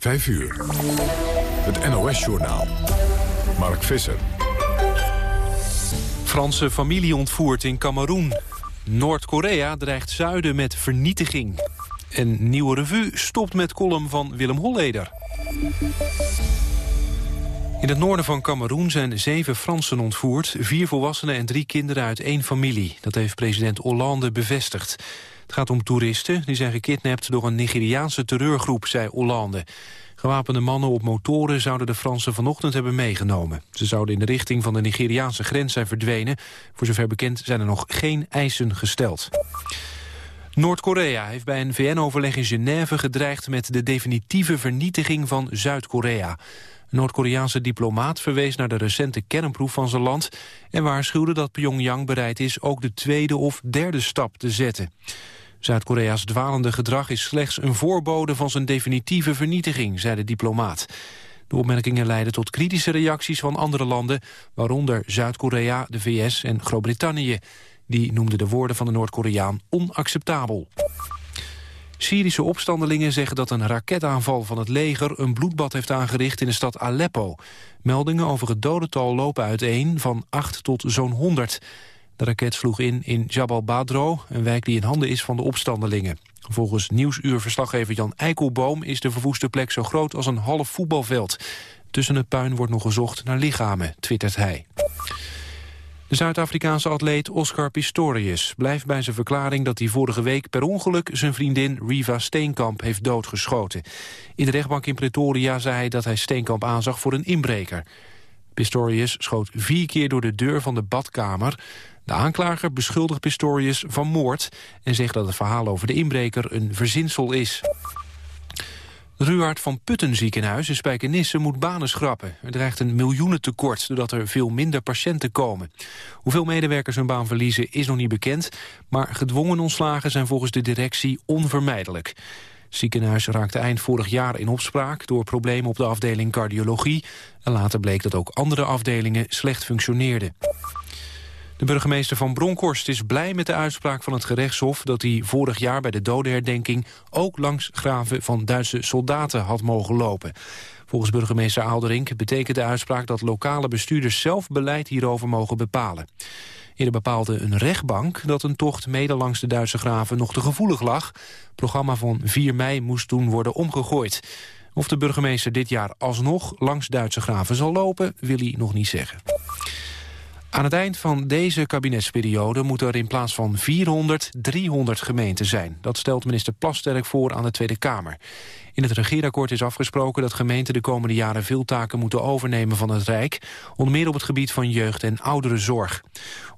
5 uur. Het NOS-journaal. Mark Visser. Franse familie ontvoerd in Cameroen. Noord-Korea dreigt zuiden met vernietiging. Een nieuwe revue stopt met column van Willem Holleder. In het noorden van Cameroen zijn zeven Fransen ontvoerd... vier volwassenen en drie kinderen uit één familie. Dat heeft president Hollande bevestigd. Het gaat om toeristen die zijn gekidnapt door een Nigeriaanse terreurgroep, zei Hollande. Gewapende mannen op motoren zouden de Fransen vanochtend hebben meegenomen. Ze zouden in de richting van de Nigeriaanse grens zijn verdwenen. Voor zover bekend zijn er nog geen eisen gesteld. Noord-Korea heeft bij een VN-overleg in Genève gedreigd met de definitieve vernietiging van Zuid-Korea. Noord-Koreaanse diplomaat verwees naar de recente kernproef van zijn land... en waarschuwde dat Pyongyang bereid is ook de tweede of derde stap te zetten. Zuid-Korea's dwalende gedrag is slechts een voorbode van zijn definitieve vernietiging, zei de diplomaat. De opmerkingen leidden tot kritische reacties van andere landen, waaronder Zuid-Korea, de VS en Groot-Brittannië. Die noemden de woorden van de Noord-Koreaan onacceptabel. Syrische opstandelingen zeggen dat een raketaanval van het leger... een bloedbad heeft aangericht in de stad Aleppo. Meldingen over het dodental lopen uiteen van 8 tot zo'n 100. De raket sloeg in in Jabal Badro, een wijk die in handen is van de opstandelingen. Volgens Nieuwsuurverslaggever Jan Eikelboom is de verwoeste plek zo groot als een half voetbalveld. Tussen het puin wordt nog gezocht naar lichamen, twittert hij. De Zuid-Afrikaanse atleet Oscar Pistorius blijft bij zijn verklaring dat hij vorige week per ongeluk zijn vriendin Riva Steenkamp heeft doodgeschoten. In de rechtbank in Pretoria zei hij dat hij Steenkamp aanzag voor een inbreker. Pistorius schoot vier keer door de deur van de badkamer. De aanklager beschuldigt Pistorius van moord... en zegt dat het verhaal over de inbreker een verzinsel is. Het Ruwaard van Putten ziekenhuis in Spijkenisse moet banen schrappen. Er dreigt een miljoenentekort doordat er veel minder patiënten komen. Hoeveel medewerkers hun baan verliezen is nog niet bekend... maar gedwongen ontslagen zijn volgens de directie onvermijdelijk. Ziekenhuis raakte eind vorig jaar in opspraak... door problemen op de afdeling cardiologie. En later bleek dat ook andere afdelingen slecht functioneerden. De burgemeester van Bronkhorst is blij met de uitspraak van het gerechtshof... dat hij vorig jaar bij de dodenherdenking ook langs graven van Duitse soldaten had mogen lopen. Volgens burgemeester Aalderink betekent de uitspraak dat lokale bestuurders zelf beleid hierover mogen bepalen. Eerder bepaalde een rechtbank dat een tocht mede langs de Duitse graven nog te gevoelig lag. Het programma van 4 mei moest toen worden omgegooid. Of de burgemeester dit jaar alsnog langs Duitse graven zal lopen, wil hij nog niet zeggen. Aan het eind van deze kabinetsperiode moeten er in plaats van 400 300 gemeenten zijn. Dat stelt minister Plasterk voor aan de Tweede Kamer. In het regeerakkoord is afgesproken dat gemeenten de komende jaren veel taken moeten overnemen van het Rijk, onder meer op het gebied van jeugd- en ouderenzorg.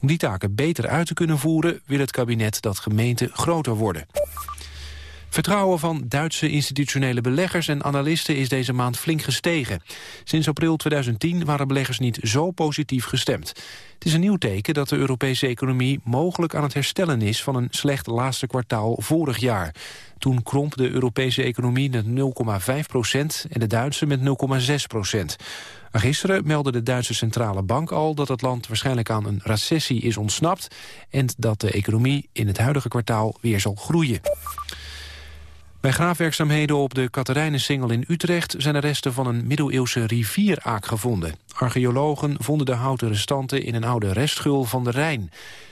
Om die taken beter uit te kunnen voeren wil het kabinet dat gemeenten groter worden. Vertrouwen van Duitse institutionele beleggers en analisten is deze maand flink gestegen. Sinds april 2010 waren beleggers niet zo positief gestemd. Het is een nieuw teken dat de Europese economie mogelijk aan het herstellen is van een slecht laatste kwartaal vorig jaar. Toen kromp de Europese economie met 0,5 procent en de Duitse met 0,6 procent. Gisteren meldde de Duitse Centrale Bank al dat het land waarschijnlijk aan een recessie is ontsnapt en dat de economie in het huidige kwartaal weer zal groeien. Bij graafwerkzaamheden op de Katerijnensingel in Utrecht... zijn de resten van een middeleeuwse rivieraak gevonden. Archeologen vonden de houten restanten in een oude restgul van de Rijn.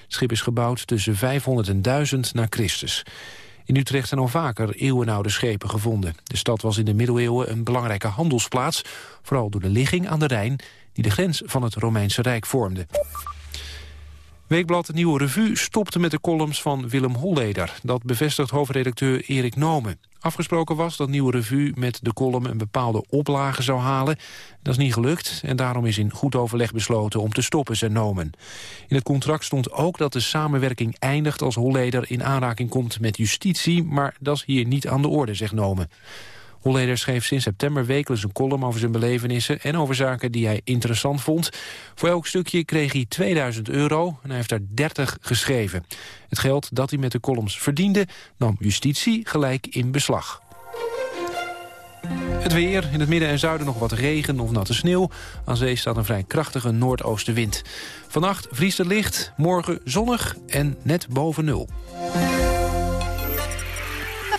Het schip is gebouwd tussen 500 en 1000 na Christus. In Utrecht zijn al vaker eeuwenoude schepen gevonden. De stad was in de middeleeuwen een belangrijke handelsplaats... vooral door de ligging aan de Rijn... die de grens van het Romeinse Rijk vormde. Weekblad Nieuwe Revue stopte met de columns van Willem Holleder. Dat bevestigt hoofdredacteur Erik Nomen. Afgesproken was dat Nieuwe Revue met de column een bepaalde oplage zou halen. Dat is niet gelukt en daarom is in goed overleg besloten om te stoppen, zei Nomen. In het contract stond ook dat de samenwerking eindigt als Holleder in aanraking komt met justitie, maar dat is hier niet aan de orde, zegt Nomen. Holleder schreef sinds september wekelijks een column over zijn belevenissen... en over zaken die hij interessant vond. Voor elk stukje kreeg hij 2000 euro en hij heeft er 30 geschreven. Het geld dat hij met de columns verdiende... nam justitie gelijk in beslag. Het weer, in het midden en zuiden nog wat regen of natte sneeuw. Aan zee staat een vrij krachtige noordoostenwind. Vannacht vriest het licht, morgen zonnig en net boven nul.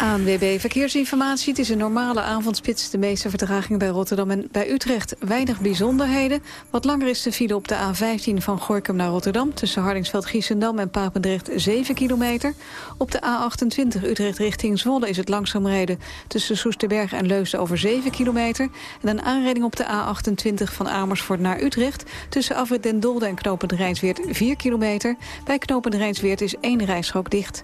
ANWB Verkeersinformatie. Het is een normale avondspits. De meeste vertraging bij Rotterdam en bij Utrecht. Weinig bijzonderheden. Wat langer is de file op de A15 van Gorkum naar Rotterdam... tussen Hardingsveld-Giessendam en Papendrecht 7 kilometer. Op de A28 Utrecht richting Zwolle is het langzaam rijden... tussen Soesterberg en Leusden over 7 kilometer. En een aanrijding op de A28 van Amersfoort naar Utrecht... tussen Afrit den Dolde en Knopend Rijnsweert 4 kilometer. Bij Knopend Rijnsweert is één rijstrook dicht.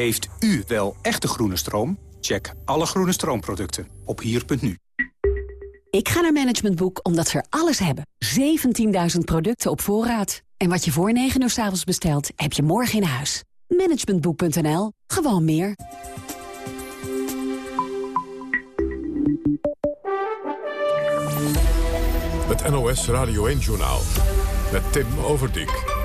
Heeft u wel echte groene stroom? Check alle groene stroomproducten op hier.nu. Ik ga naar Management Boek omdat ze er alles hebben. 17.000 producten op voorraad. En wat je voor 9 uur s avonds bestelt, heb je morgen in huis. Managementboek.nl. Gewoon meer. Het NOS Radio 1-journaal met Tim Overdijk.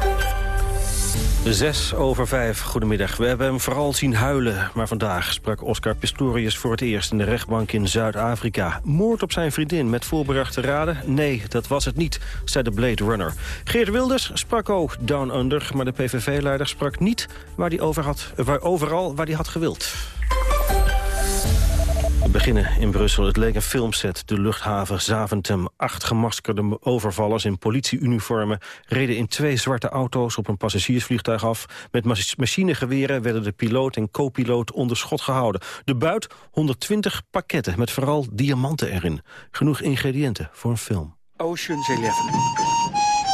Zes over vijf, goedemiddag. We hebben hem vooral zien huilen. Maar vandaag sprak Oscar Pistorius voor het eerst in de rechtbank in Zuid-Afrika. Moord op zijn vriendin met voorbedachte raden? Nee, dat was het niet, zei de Blade Runner. Geert Wilders sprak ook Down Under, maar de PVV-leider sprak niet waar hij over had, waar, overal waar hij had gewild. We beginnen in Brussel. Het leek een filmset, de luchthaven Zaventem. Acht gemaskerde overvallers in politieuniformen... reden in twee zwarte auto's op een passagiersvliegtuig af. Met machinegeweren werden de piloot en co-piloot onder schot gehouden. De buit 120 pakketten met vooral diamanten erin. Genoeg ingrediënten voor een film. Ocean's Eleven,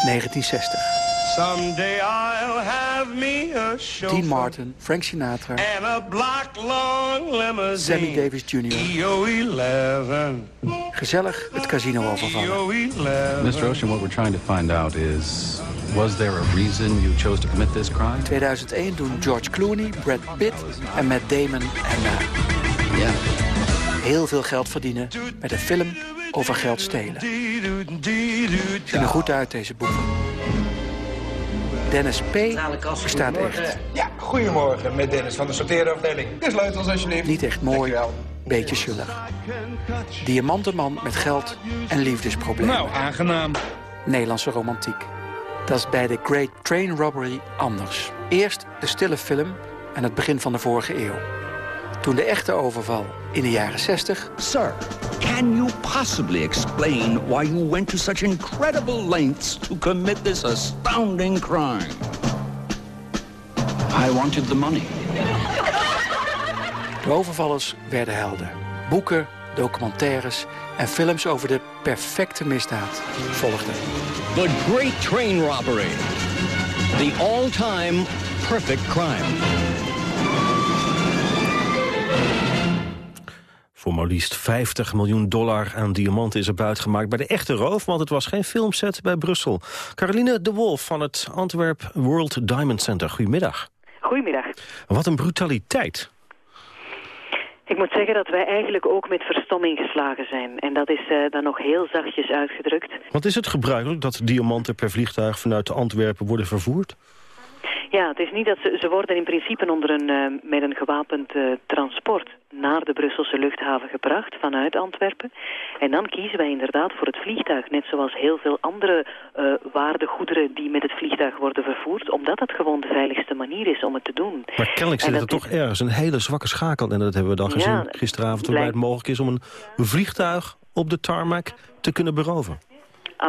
1960. Someday I'll have me a Dean Martin, Frank Sinatra, and a black long limousine. Sammy Davis Jr. EO11. Gezellig het casino overvallen. Mr. Ocean, what we're trying to find out is... Was there a reason you chose to commit this crime? 2001 doen George Clooney, Brad Pitt en Matt Damon en ja, heel veel geld verdienen met een film over geld stelen. Zien er goed uit, deze boeken. Dennis P. bestaat echt. Ja, goedemorgen met Dennis van de sorteerafdeling. De sleutels alsjeblieft. Niet echt mooi, beetje zullig. Diamantenman met geld en liefdesproblemen. Nou, aangenaam. Nederlandse romantiek. Dat is bij de Great Train Robbery anders. Eerst de stille film en het begin van de vorige eeuw. Toen de echte overval in de jaren 60... Sir, can you possibly explain why you went to such incredible lengths to commit this astounding crime? I wanted the money. De overvallers werden helden. Boeken, documentaires en films over de perfecte misdaad volgden. The Great Train Robbery. The all-time perfect crime. Voor maar liefst 50 miljoen dollar aan diamanten is er buitgemaakt bij de echte roof, want het was geen filmset bij Brussel. Caroline de Wolf van het Antwerp World Diamond Center. Goedemiddag. Goedemiddag. Wat een brutaliteit. Ik moet zeggen dat wij eigenlijk ook met verstomming geslagen zijn. En dat is uh, dan nog heel zachtjes uitgedrukt. Wat is het gebruikelijk dat diamanten per vliegtuig vanuit Antwerpen worden vervoerd? Ja, het is niet dat ze, ze worden in principe onder een, uh, met een gewapend uh, transport naar de Brusselse luchthaven gebracht vanuit Antwerpen. En dan kiezen wij inderdaad voor het vliegtuig, net zoals heel veel andere uh, waardegoederen die met het vliegtuig worden vervoerd, omdat dat gewoon de veiligste manier is om het te doen. Maar kennelijk zit er toch ergens een hele zwakke schakel en dat hebben we dan gezien ja, gisteravond, waarbij het mogelijk is om een vliegtuig op de tarmac te kunnen beroven.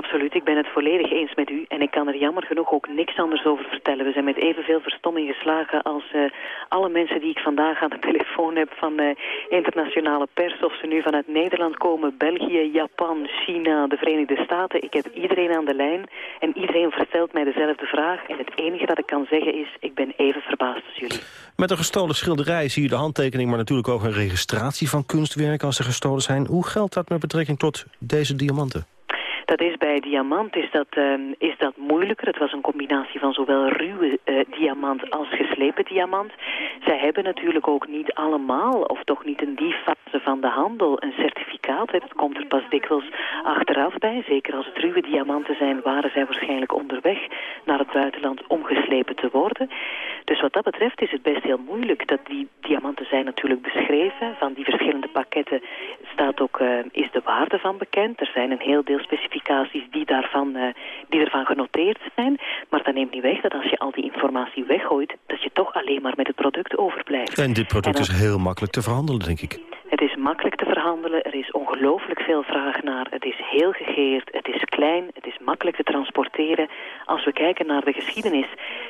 Absoluut, ik ben het volledig eens met u. En ik kan er jammer genoeg ook niks anders over vertellen. We zijn met evenveel verstomming geslagen als uh, alle mensen die ik vandaag aan de telefoon heb van uh, internationale pers. Of ze nu vanuit Nederland komen, België, Japan, China, de Verenigde Staten. Ik heb iedereen aan de lijn en iedereen vertelt mij dezelfde vraag. En het enige dat ik kan zeggen is, ik ben even verbaasd als jullie. Met een gestolen schilderij zie je de handtekening, maar natuurlijk ook een registratie van kunstwerken als ze gestolen zijn. Hoe geldt dat met betrekking tot deze diamanten? Dat is bij diamant is dat, uh, is dat moeilijker. Het was een combinatie van zowel ruwe uh, diamant als geslepen diamant. Zij hebben natuurlijk ook niet allemaal, of toch niet in die fase van de handel, een certificaat. Het komt er pas dikwijls achteraf bij. Zeker als het ruwe diamanten zijn, waren zij waarschijnlijk onderweg naar het buitenland om geslepen te worden. Dus wat dat betreft is het best heel moeilijk. Dat die diamanten zijn natuurlijk beschreven. Van die verschillende pakketten staat ook, uh, is de waarde van bekend. Er zijn een heel deel die, daarvan, uh, die ervan genoteerd zijn. Maar dat neemt niet weg dat als je al die informatie weggooit... dat je toch alleen maar met het product overblijft. En dit product is heel makkelijk te verhandelen, denk ik. Het is makkelijk te verhandelen, er is ongelooflijk veel vraag naar. Het is heel gegeerd, het is klein, het is makkelijk te transporteren. Als we kijken naar de geschiedenis,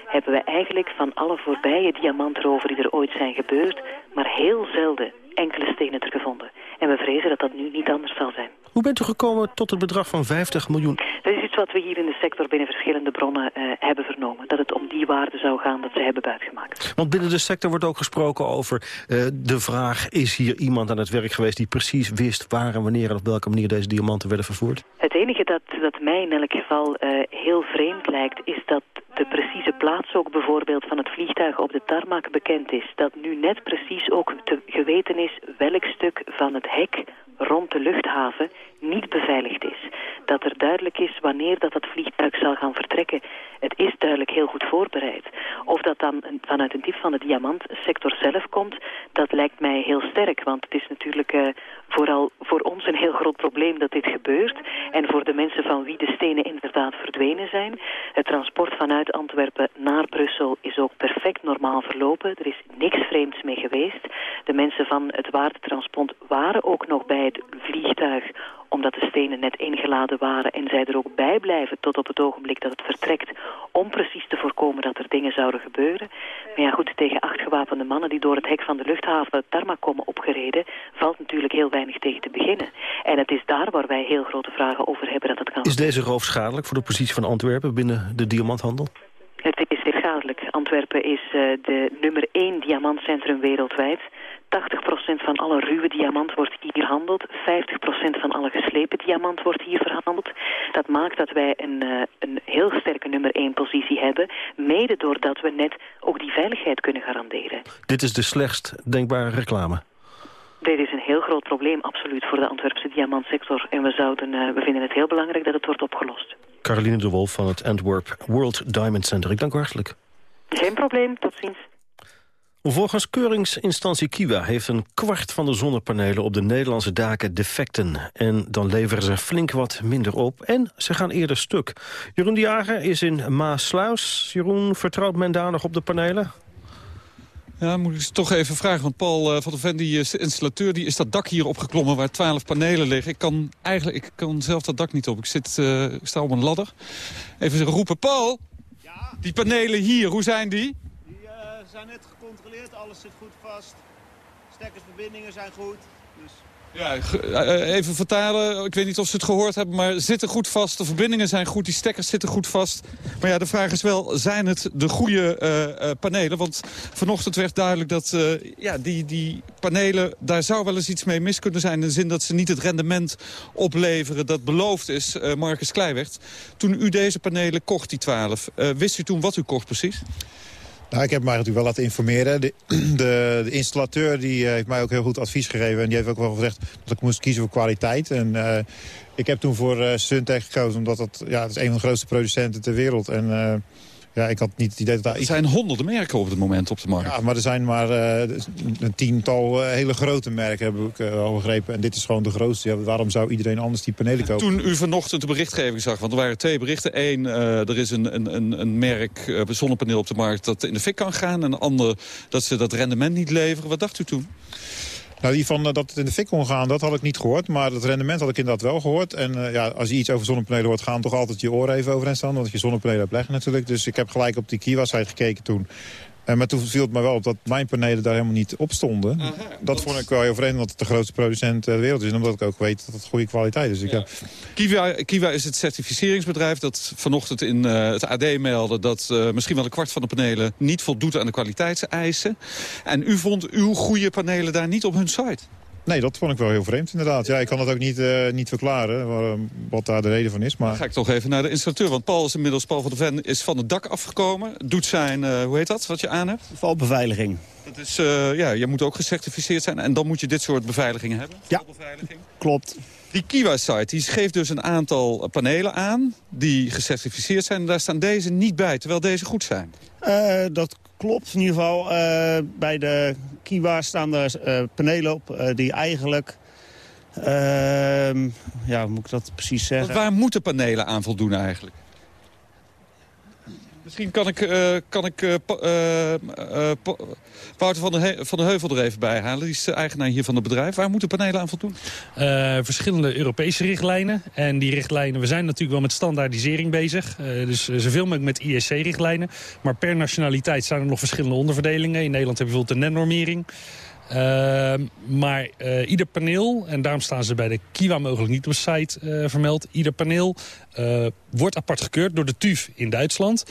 hebben we eigenlijk van alle voorbije diamantroven die er ooit zijn gebeurd, maar heel zelden enkele stenen teruggevonden. En we vrezen dat dat nu niet anders zal zijn. Hoe bent u gekomen tot het bedrag van 50 miljoen? Dat is iets wat we hier in de sector binnen verschillende bronnen uh, hebben vernomen. Dat het om die waarde zou gaan dat ze hebben buitgemaakt. Want binnen de sector wordt ook gesproken over uh, de vraag... is hier iemand aan het werk geweest die precies wist waar en wanneer... en op welke manier deze diamanten werden vervoerd? Het enige dat, dat mij in elk geval uh, heel vreemd lijkt... is dat de precieze plaats ook bijvoorbeeld van het vliegtuig op de tarmac bekend is. Dat nu net precies ook te geweten is welk stuk van het hek rond de luchthaven niet beveiligd is. Dat er duidelijk is wanneer dat het vliegtuig zal gaan vertrekken. Het is duidelijk heel goed voorbereid. Of dat dan vanuit een diep van de diamantsector zelf komt, dat lijkt mij heel sterk. Want het is natuurlijk uh, vooral voor ons een heel groot probleem dat dit gebeurt. En voor de mensen van wie de stenen inderdaad verdwenen zijn. Het transport vanuit Antwerpen naar Brussel is ook perfect normaal verlopen. Er is niks vreemds mee geweest. De mensen van het waardetransport waren ook nog bij het vliegtuig omdat de stenen net ingeladen waren en zij er ook bij blijven tot op het ogenblik dat het vertrekt, om precies te voorkomen dat er dingen zouden gebeuren. Maar ja goed, tegen acht gewapende mannen die door het hek van de luchthaven Tarmac komen opgereden, valt natuurlijk heel weinig tegen te beginnen. En het is daar waar wij heel grote vragen over hebben dat het kan. Is deze roof schadelijk voor de positie van Antwerpen binnen de diamanthandel? Het is schadelijk. Antwerpen is uh, de nummer één diamantcentrum wereldwijd. 80% van alle ruwe diamant wordt hier gehandeld. 50% van alle geslepen diamant wordt hier verhandeld. Dat maakt dat wij een, uh, een heel sterke nummer 1 positie hebben. Mede doordat we net ook die veiligheid kunnen garanderen. Dit is de slechtst denkbare reclame. Dit is een heel groot probleem, absoluut, voor de Antwerpse diamantsector. En we, zouden, uh, we vinden het heel belangrijk dat het wordt opgelost. Caroline de Wolf van het Antwerp World Diamond Center. Ik dank u hartelijk. Geen probleem, tot ziens. Volgens keuringsinstantie Kiwa heeft een kwart van de zonnepanelen op de Nederlandse daken defecten. En dan leveren ze flink wat minder op en ze gaan eerder stuk. Jeroen de Jager is in Maasluis. Jeroen, vertrouwt men daar nog op de panelen? Ja, moet ik toch even vragen. Want Paul uh, van der Ven, die uh, installateur, die is dat dak hier opgeklommen waar twaalf panelen liggen. Ik kan eigenlijk ik kan zelf dat dak niet op. Ik, zit, uh, ik sta op een ladder. Even roepen, Paul! Ja? Die panelen hier, hoe zijn die? Zijn net gecontroleerd, alles zit goed vast. Stekkersverbindingen zijn goed. Dus... Ja, even vertalen. Ik weet niet of ze het gehoord hebben, maar zitten goed vast. De verbindingen zijn goed, die stekkers zitten goed vast. Maar ja, de vraag is wel, zijn het de goede uh, uh, panelen? Want vanochtend werd duidelijk dat ja, die, die panelen... daar zou wel eens iets mee mis kunnen zijn... in de zin dat ze niet het rendement opleveren dat beloofd is, Marcus Kleiwert. Toen u deze panelen kocht, die 12, wist u toen wat u kocht precies? Nou, ik heb mij natuurlijk wel laten informeren. De, de, installateur die, uh, heeft mij ook heel goed advies gegeven. En die heeft ook wel gezegd dat ik moest kiezen voor kwaliteit. En uh, ik heb toen voor uh, Suntech gekozen. Omdat dat, ja, dat is een van de grootste producenten ter wereld. En ja, ik had niet het idee dat daar... Er zijn honderden merken op het moment op de markt. Ja, maar er zijn maar uh, een tiental uh, hele grote merken, heb ik uh, al begrepen. En dit is gewoon de grootste. Ja, waarom zou iedereen anders die panelen kopen? Toen u vanochtend de berichtgeving zag, want er waren twee berichten. Eén, er is een, een, een merk zonnepaneel op de markt dat in de fik kan gaan. En een ander dat ze dat rendement niet leveren. Wat dacht u toen? Nou, die van uh, dat het in de fik kon gaan, dat had ik niet gehoord. Maar het rendement had ik inderdaad wel gehoord. En uh, ja, als je iets over zonnepanelen hoort, gaan toch altijd je oren even overeind staan. Want je zonnepanelen hebt leggen natuurlijk. Dus ik heb gelijk op die Kiwa-site gekeken toen. Uh, maar toen viel het me wel op dat mijn panelen daar helemaal niet op stonden. Aha, dat vond ik wel heel vreemd, omdat het de grootste producent ter wereld is. En omdat ik ook weet dat het goede kwaliteit is. Dus ja. Kiwa, Kiwa is het certificeringsbedrijf dat vanochtend in uh, het AD meldde... dat uh, misschien wel een kwart van de panelen niet voldoet aan de kwaliteitseisen. En u vond uw goede panelen daar niet op hun site? Nee, dat vond ik wel heel vreemd inderdaad. Ja, ik kan dat ook niet, uh, niet verklaren waar, wat daar de reden van is. Maar... Dan ga ik toch even naar de installateur. Want Paul is inmiddels, Paul van der Ven is van het dak afgekomen. Doet zijn, uh, hoe heet dat, wat je aan hebt? Valbeveiliging. Dat is, uh, ja, je moet ook gecertificeerd zijn. En dan moet je dit soort beveiligingen hebben. Ja, klopt. Die Kiwa-site die geeft dus een aantal panelen aan die gecertificeerd zijn. En daar staan deze niet bij, terwijl deze goed zijn. Uh, dat klopt in ieder geval. Uh, bij de Kiwa staan er uh, panelen op die eigenlijk... Ehm, ja, hoe moet ik dat precies zeggen? Waar moeten panelen aan voldoen eigenlijk? Misschien kan ik, uh, kan ik uh, uh, Wouter van de, van de Heuvel er even bij halen. Die is de eigenaar hier van het bedrijf. Waar moeten panelen aan voldoen? verschillende Europese richtlijnen. En die richtlijnen, we zijn natuurlijk wel met standaardisering bezig. dus zoveel mogelijk met ISC-richtlijnen. Maar per nationaliteit zijn er nog verschillende onderverdelingen. In Nederland heb je bijvoorbeeld de NEN-normering. Uh, maar uh, ieder paneel, en daarom staan ze bij de Kiwa mogelijk niet op de site uh, vermeld... ieder paneel wordt apart gekeurd door de TUV in Duitsland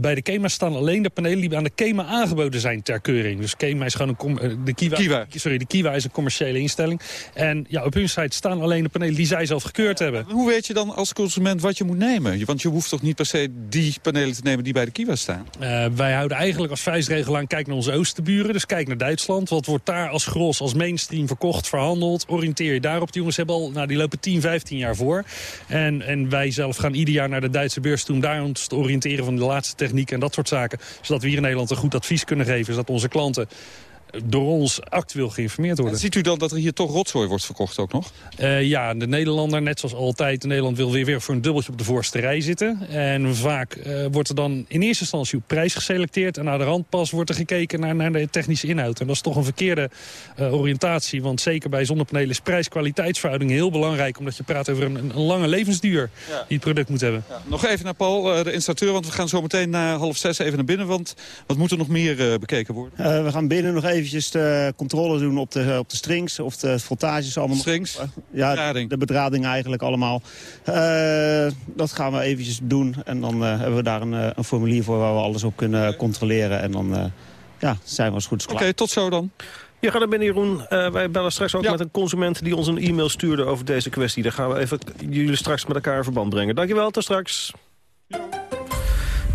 bij de KEMA staan alleen de panelen die aan de KEMA aangeboden zijn ter keuring. Dus KEMA is gewoon een eh, de Kiwa, Kiwa. Sorry, de Kiwa is een commerciële instelling. En ja, op hun site staan alleen de panelen die zij zelf gekeurd hebben. Hoe weet je dan als consument wat je moet nemen? Want je hoeft toch niet per se die panelen te nemen die bij de Kiwa staan? Uh, wij houden eigenlijk als vuistregel aan, kijk naar onze oostenburen. Dus kijk naar Duitsland. Wat wordt daar als gros, als mainstream verkocht, verhandeld? Oriënteer je daarop. Die jongens hebben al, nou, die lopen 10, 15 jaar voor. En, en wij zelf gaan ieder jaar naar de Duitse beurs toe om daar ons te oriënteren van de laatste techniek en dat soort zaken. Zodat we hier in Nederland een goed advies kunnen geven. Zodat onze klanten door ons actueel geïnformeerd worden. En ziet u dan dat er hier toch rotzooi wordt verkocht ook nog? Uh, ja, de Nederlander, net zoals altijd, Nederland wil weer, weer voor een dubbeltje op de voorste rij zitten. En vaak uh, wordt er dan in eerste instantie op prijs geselecteerd... en naar de rand pas wordt er gekeken naar, naar de technische inhoud. En dat is toch een verkeerde uh, oriëntatie, want zeker bij zonnepanelen is prijs-kwaliteitsverhouding heel belangrijk... omdat je praat over een, een lange levensduur ja. die het product moet hebben. Ja. Nog even naar Paul, de installateur, want we gaan zo meteen na half zes even naar binnen... want wat moet er nog meer bekeken worden? we gaan binnen nog even eventjes de controle doen op de, op de strings of de voltages allemaal. Strings? Ja, bedrading. de bedrading eigenlijk allemaal. Uh, dat gaan we eventjes doen en dan uh, hebben we daar een, een, formulier voor waar we alles op kunnen okay. controleren. En dan uh, ja, zijn we als goed klaar. Oké, okay, tot zo dan. Je gaat er binnen, Jeroen. Uh, wij bellen straks ook ja. met een consument die ons een e-mail stuurde over deze kwestie. Daar gaan we even jullie straks met elkaar in verband brengen. Dankjewel, tot straks. Ja.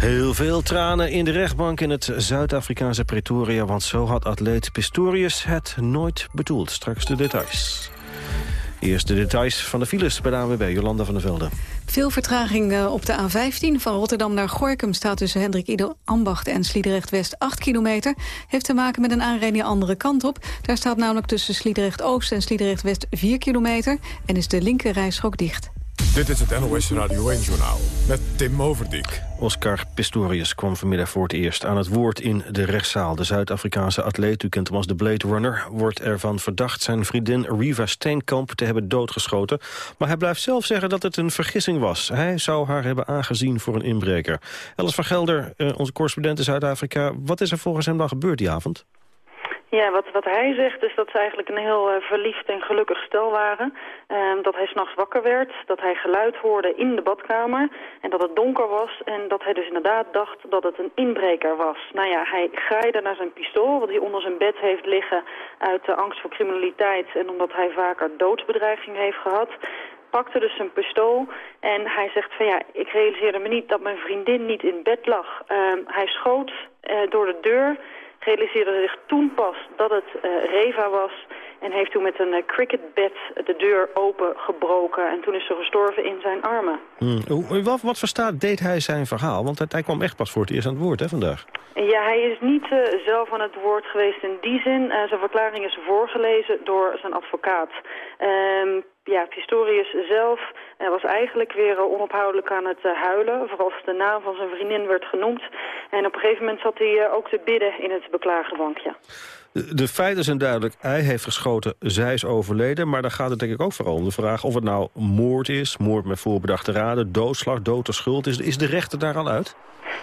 Heel veel tranen in de rechtbank in het Zuid-Afrikaanse Pretoria... want zo had atleet Pistorius het nooit bedoeld. Straks de details. Eerst de details van de files bij de ANWB, Jolanda van der Velde. Veel vertraging op de A15 van Rotterdam naar Gorkum... staat tussen Hendrik Ido Ambacht en Sliedrecht-West 8 kilometer. Heeft te maken met een aanrijding de andere kant op. Daar staat namelijk tussen Sliedrecht-Oost en Sliedrecht-West 4 kilometer... en is de linker rijstrook dicht. Dit is het NOS Radio 1-journaal met Tim Overdijk. Oscar Pistorius kwam vanmiddag voor het eerst aan het woord in de rechtszaal. De Zuid-Afrikaanse atleet, u kent hem als de Blade Runner... wordt ervan verdacht zijn vriendin Riva Steenkamp te hebben doodgeschoten. Maar hij blijft zelf zeggen dat het een vergissing was. Hij zou haar hebben aangezien voor een inbreker. Alice van Gelder, onze correspondent in Zuid-Afrika... wat is er volgens hem dan gebeurd die avond? Ja, wat, wat hij zegt is dat ze eigenlijk een heel uh, verliefd en gelukkig stel waren. Uh, dat hij s'nachts wakker werd, dat hij geluid hoorde in de badkamer en dat het donker was. En dat hij dus inderdaad dacht dat het een inbreker was. Nou ja, hij graaide naar zijn pistool, wat hij onder zijn bed heeft liggen uit de angst voor criminaliteit. En omdat hij vaker doodsbedreiging heeft gehad pakte dus zijn pistool en hij zegt van ja, ik realiseerde me niet dat mijn vriendin niet in bed lag. Uh, hij schoot uh, door de deur realiseerde zich toen pas dat het uh, Reva was... en heeft toen met een uh, cricketbed de deur opengebroken... en toen is ze gestorven in zijn armen. Hmm. Wat, wat verstaat deed hij zijn verhaal? Want hij kwam echt pas voor het eerst aan het woord hè, vandaag. Ja, hij is niet uh, zelf aan het woord geweest in die zin. zijn verklaring is voorgelezen door zijn advocaat. Um, ja, Pistorius zelf uh, was eigenlijk weer uh, onophoudelijk aan het uh, huilen. Vooral als de naam van zijn vriendin werd genoemd. En op een gegeven moment zat hij ook te bidden in het beklagerbankje. De, de feiten zijn duidelijk. Hij heeft geschoten, zij is overleden. Maar dan gaat het denk ik ook vooral om de vraag of het nou moord is. Moord met voorbedachte raden, doodslag, dood of schuld. Is, is de rechter daar al uit?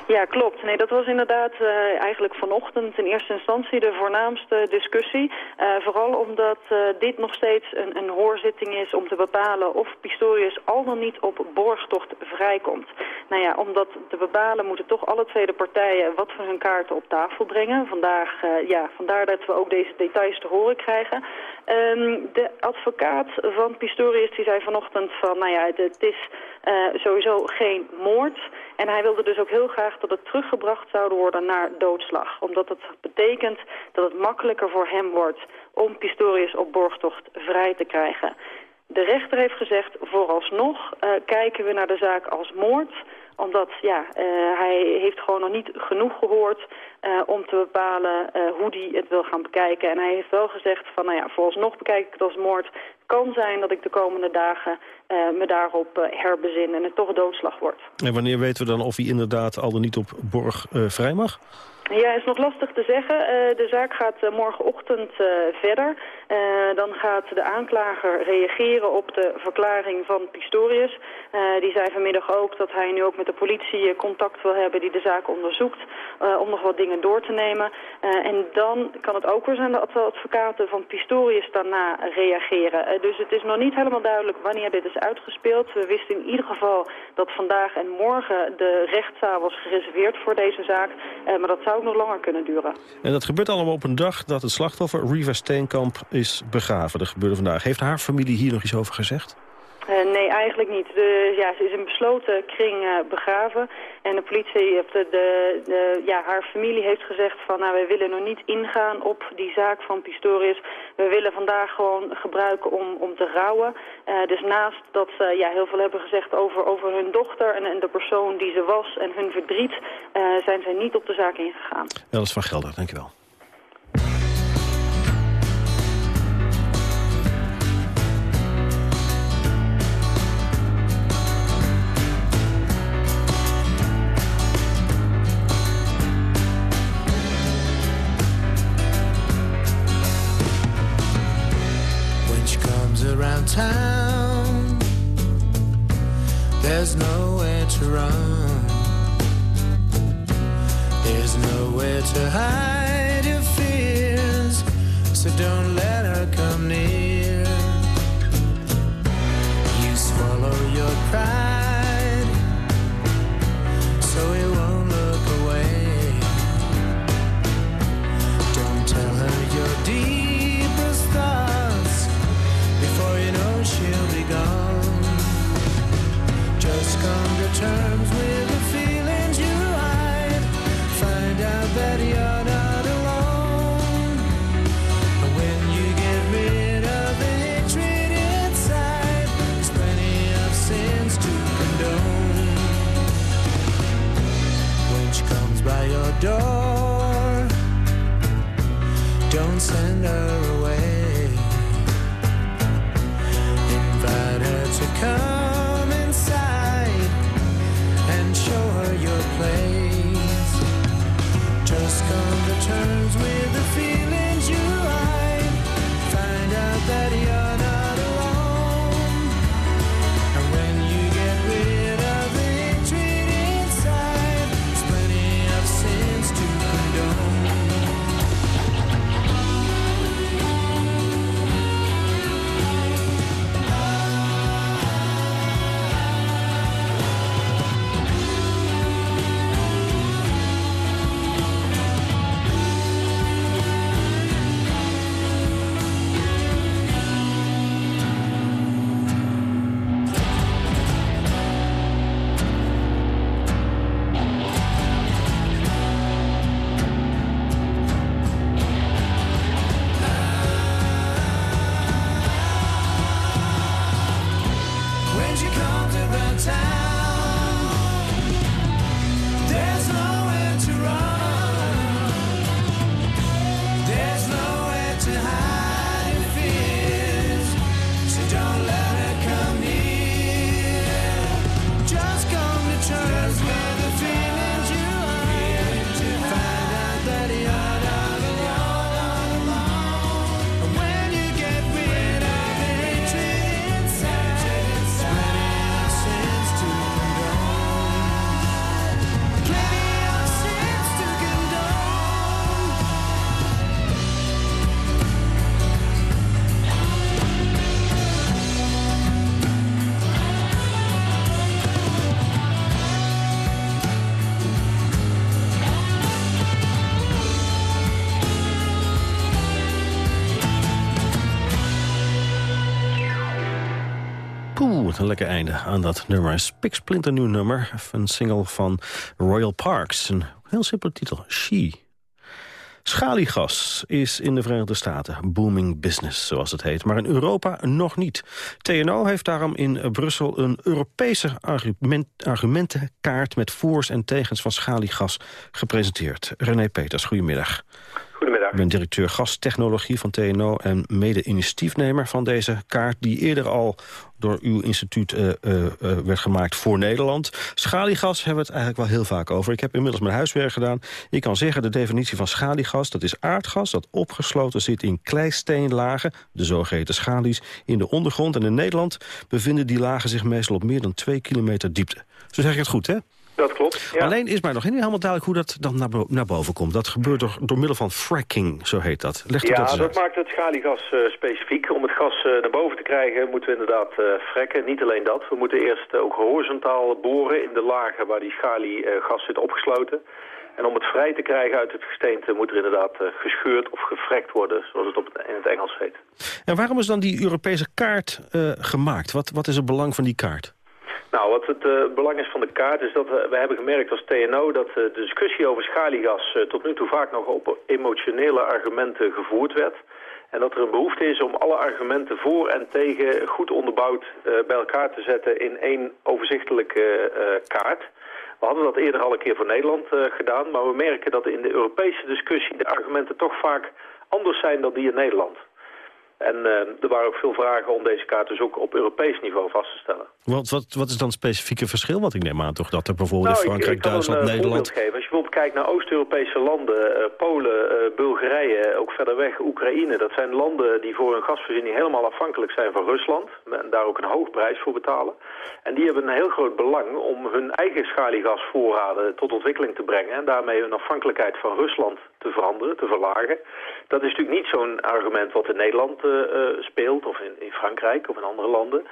Ja, klopt. Nee, dat was inderdaad uh, eigenlijk vanochtend in eerste instantie de voornaamste discussie. Uh, vooral omdat uh, dit nog steeds een, een hoorzitting is om te bepalen of Pistorius al dan niet op borgtocht vrijkomt. Nou ja, om dat te bepalen moeten toch alle tweede partijen wat van hun kaarten op tafel brengen. Vandaag, ja, vandaar dat dat we ook deze details te horen krijgen. Ehm, de advocaat van Pistorius die zei vanochtend van, nou ja, het, is sowieso geen moord. En hij wilde dus ook heel graag dat het teruggebracht zou worden naar doodslag. Omdat het betekent dat het makkelijker voor hem wordt om Pistorius op borgtocht vrij te krijgen. De rechter heeft gezegd, vooralsnog uh, kijken we naar de zaak als moord omdat ja, uh, hij heeft gewoon nog niet genoeg gehoord uh, om te bepalen uh, hoe hij het wil gaan bekijken. En hij heeft wel gezegd van, nou ja, vooralsnog bekijk ik het als moord. kan zijn dat ik de komende dagen me daarop herbezin en het toch doodslag wordt. En wanneer weten we dan of hij inderdaad al dan niet op borg vrij mag? Ja, is nog lastig te zeggen. Uh, de zaak gaat morgenochtend uh, verder. dan gaat de aanklager reageren op de verklaring van Pistorius. Die zei vanmiddag ook dat hij nu ook met de politie contact wil hebben die de zaak onderzoekt. om nog wat dingen door te nemen. en dan kan het ook weer zijn dat de advocaten van Pistorius daarna reageren. dus het is nog niet helemaal duidelijk wanneer dit is uitgespeeld. We wisten in ieder geval dat vandaag en morgen de rechtszaal was gereserveerd voor deze zaak. maar dat zou nog langer kunnen duren. En dat gebeurt allemaal op een dag dat het slachtoffer Riva Steenkamp is begraven. Dat gebeurde vandaag. Heeft haar familie hier nog iets over gezegd? Uh, nee, eigenlijk niet. De, ja, ze is in besloten kring uh, begraven. En de politie, heeft de, de, ja, haar familie heeft gezegd van... nou, wij willen nog niet ingaan op die zaak van Pistorius. We willen vandaag gewoon gebruiken om, om te rouwen. Uh, dus naast dat ze ja, heel veel hebben gezegd over, over hun dochter... En, en de persoon die ze was en hun verdriet... zijn zij niet op de zaak ingegaan. Elis van Gelder, dankjewel. Town. There's nowhere to run. There's nowhere to hide your fears. So don't let her come near. You swallow your pride. return. Een lekker einde aan dat nummer. Een splinternieuw nummer, een single van Royal Parks. Een heel simpele titel, She. Schaliegas is in de Verenigde Staten booming business, zoals het heet. Maar in Europa nog niet. TNO heeft daarom in Brussel een Europese argument, argumentenkaart... met voors en tegens van schaliegas gepresenteerd. René Peters, goedemiddag. Goedemiddag. Ben directeur gastechnologie van TNO en mede-initiatiefnemer van deze kaart... die eerder al door uw instituut uh, uh, uh, werd gemaakt voor Nederland. Schaliegas hebben we het eigenlijk wel heel vaak over. Ik heb inmiddels mijn huiswerk gedaan. Ik kan zeggen, de definitie van schaliegas, dat is aardgas... dat opgesloten zit in kleisteenlagen, de zogeheten schalies... in de ondergrond. En in Nederland bevinden die lagen zich meestal op meer dan twee kilometer diepte. Zo zeg ik het goed, hè? Dat klopt, ja. Alleen is mij nog niet helemaal duidelijk hoe dat dan naar, bo naar boven komt. Dat gebeurt door, door middel van fracking, zo heet dat. Legt ja, dat, dat maakt het schaliegas uh, specifiek. Om het gas uh, naar boven te krijgen moeten we inderdaad uh, frekken. Niet alleen dat, we moeten eerst ook horizontaal boren in de lagen waar die schaliegas zit opgesloten. En om het vrij te krijgen uit het gesteente moet er inderdaad gescheurd of gefrekt worden, zoals het op het, in het Engels heet. En waarom is dan die Europese kaart gemaakt? Wat, wat is het belang van die kaart? Nou, wat het uh, belang is van de kaart is dat we, hebben gemerkt als TNO dat uh, de discussie over schaliegas uh, tot nu toe vaak nog op emotionele argumenten gevoerd werd. En dat er een behoefte is om alle argumenten voor en tegen goed onderbouwd bij elkaar te zetten in één overzichtelijke kaart. We hadden dat eerder al een keer voor Nederland gedaan, maar we merken dat in de Europese discussie de argumenten toch vaak anders zijn dan die in Nederland. En uh, er waren ook veel vragen om deze kaart dus ook op Europees niveau vast te stellen. Wat, wat, wat is dan het specifieke verschil? Want ik neem aan toch dat er bijvoorbeeld nou, in Frankrijk, ik, ik Duitsland, een, uh, Nederland... Als je bijvoorbeeld kijkt naar Oost-Europese landen, uh, Polen, Bulgarije, ook verder weg Oekraïne. Dat zijn landen die voor hun gasvoorziening helemaal afhankelijk zijn van Rusland. En daar ook een hoog prijs voor betalen. En die hebben een heel groot belang om hun eigen schaliegasvoorraden tot ontwikkeling te brengen. En daarmee hun afhankelijkheid van Rusland te veranderen, te verlagen. Dat is natuurlijk niet zo'n argument wat in Nederland uh, uh, speelt, of in, in, Frankrijk of in andere landen.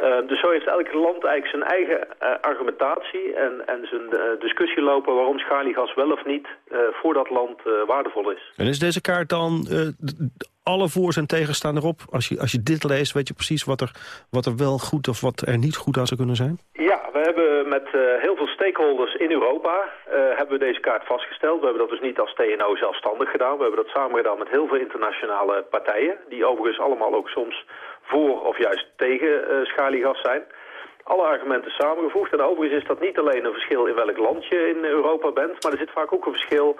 Uh, dus zo heeft elk land eigenlijk zijn eigen argumentatie en, en zijn discussie lopen waarom schaliegas wel of niet voor dat land waardevol is. En is deze kaart dan alle voor's en tegens staan erop? Als je, als je dit leest, weet je precies wat er, wat er wel goed of wat er niet goed aan zou kunnen zijn? Ja, we hebben met uh, heel veel stakeholders in Europa uh, hebben we deze kaart vastgesteld. We hebben dat dus niet als TNO zelfstandig gedaan. We hebben dat samen gedaan met heel veel internationale partijen. Die overigens allemaal ook soms voor of juist tegen uh, schaliegas zijn. Alle argumenten samengevoegd. En overigens is dat niet alleen een verschil in welk land je in Europa bent. Maar er zit vaak ook een verschil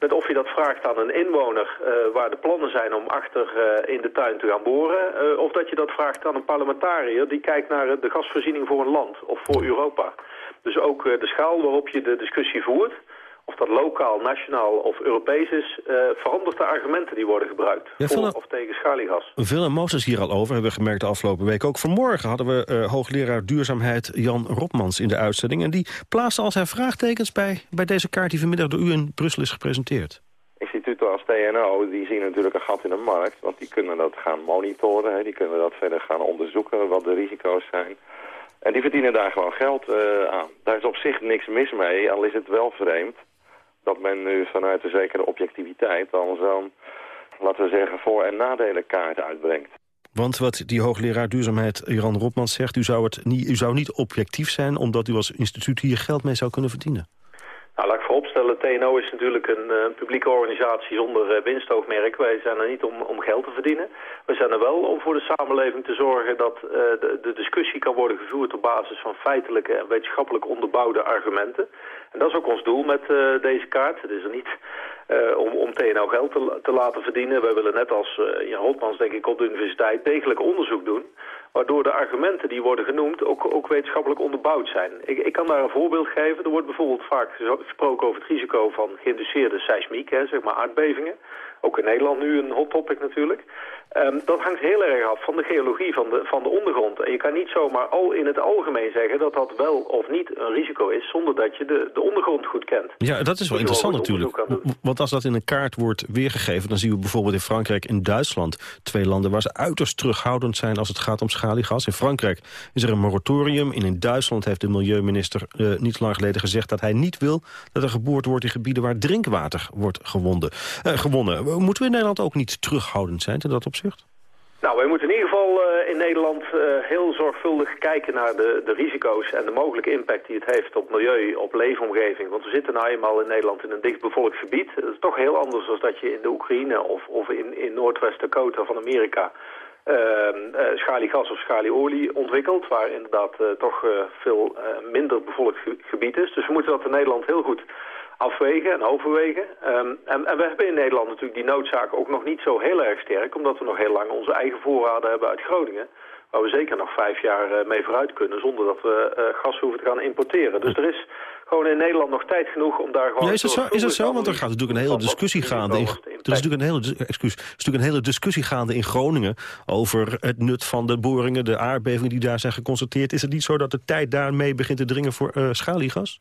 met of je dat vraagt aan een inwoner uh, waar de plannen zijn om achter uh, in de tuin te gaan boren. Uh, of dat je dat vraagt aan een parlementariër die kijkt naar de gasvoorziening voor een land of voor Europa. Dus ook de schaal waarop je de discussie voert, of dat lokaal, nationaal of Europees is, verandert de argumenten die worden gebruikt. Ja, voor of tegen schaliegas. Veel emoties hier al over, hebben we gemerkt de afgelopen week. Ook vanmorgen hadden we hoogleraar duurzaamheid Jan Robmans in de uitzending. En die plaatste al zijn vraagtekens bij, bij deze kaart die vanmiddag door u in Brussel is gepresenteerd. Instituten als TNO die zien natuurlijk een gat in de markt. Want die kunnen dat gaan monitoren. Hè. Die kunnen dat verder gaan onderzoeken wat de risico's zijn. En die verdienen daar gewoon geld uh, aan. Daar is op zich niks mis mee, al is het wel vreemd dat men nu vanuit een zekere objectiviteit dan zo'n, laten we zeggen, voor- en nadelenkaart uitbrengt. Want wat die hoogleraar duurzaamheid Jan Robmans zegt... U zou, het niet, u zou niet objectief zijn omdat u als instituut hier geld mee zou kunnen verdienen. Nou, laat ik vooropstellen, TNO is natuurlijk een uh, publieke organisatie zonder uh, winstoogmerk. Wij zijn er niet om, om geld te verdienen. We zijn er wel om voor de samenleving te zorgen dat uh, de, de discussie kan worden gevoerd op basis van feitelijke en wetenschappelijk onderbouwde argumenten. En dat is ook ons doel met deze kaart. Het is er niet om, om TNO geld te, te, laten verdienen. Wij willen net als Jan Hotmans denk ik op de universiteit degelijk onderzoek doen waardoor de argumenten die worden genoemd ook, ook wetenschappelijk onderbouwd zijn. Ik, ik, kan daar een voorbeeld geven. Er wordt bijvoorbeeld vaak gesproken over het risico van geïnduceerde seismiek, hè, zeg maar aardbevingen. Ook in Nederland nu een hot topic natuurlijk. Um, dat hangt heel erg af van de geologie van de, van de ondergrond. En je kan niet zomaar al in het algemeen zeggen dat dat wel of niet een risico is... zonder dat je de, de ondergrond goed kent. Ja, dat is wel interessant natuurlijk. Want als dat in een kaart wordt weergegeven... dan zien we bijvoorbeeld in Frankrijk en Duitsland... twee landen waar ze uiterst terughoudend zijn als het gaat om schaliegas. In Frankrijk is er een moratorium. En in Duitsland heeft de milieuminister uh, niet lang geleden gezegd... dat hij niet wil dat er geboord wordt in gebieden waar drinkwater wordt gewonden, uh, gewonnen. Moeten we in Nederland ook niet terughoudend zijn in dat opzicht? Nou, wij moeten in ieder geval uh, in Nederland uh, heel zorgvuldig kijken naar de, de risico's en de mogelijke impact die het heeft op milieu, op leefomgeving. Want we zitten nou eenmaal in Nederland in een dichtbevolkt gebied. Dat is toch heel anders dan dat je in de Oekraïne of, of in, in Noordwest-Dakota van Amerika uh, schaliegas of schalieolie ontwikkelt. Waar inderdaad toch veel minder bevolkt gebied is. Dus we moeten dat in Nederland heel goed afwegen en overwegen. Um, en, en, we hebben in Nederland natuurlijk die noodzaak ook nog niet zo heel erg sterk... omdat we nog heel lang onze eigen voorraden hebben uit Groningen... waar we zeker nog vijf jaar uh, mee vooruit kunnen... zonder dat we uh, gas hoeven te gaan importeren. Dus er is gewoon in Nederland nog tijd genoeg om daar gewoon... Ja, is dat zo? Is dat zo? Want er gaat natuurlijk een hele discussie gaande... In, er is natuurlijk een hele, excuus, er is natuurlijk een hele discussie gaande in Groningen... over het nut van de boringen, de aardbevingen die daar zijn geconstateerd. Is het niet zo dat de tijd daarmee begint te dringen voor uh, schaliegas?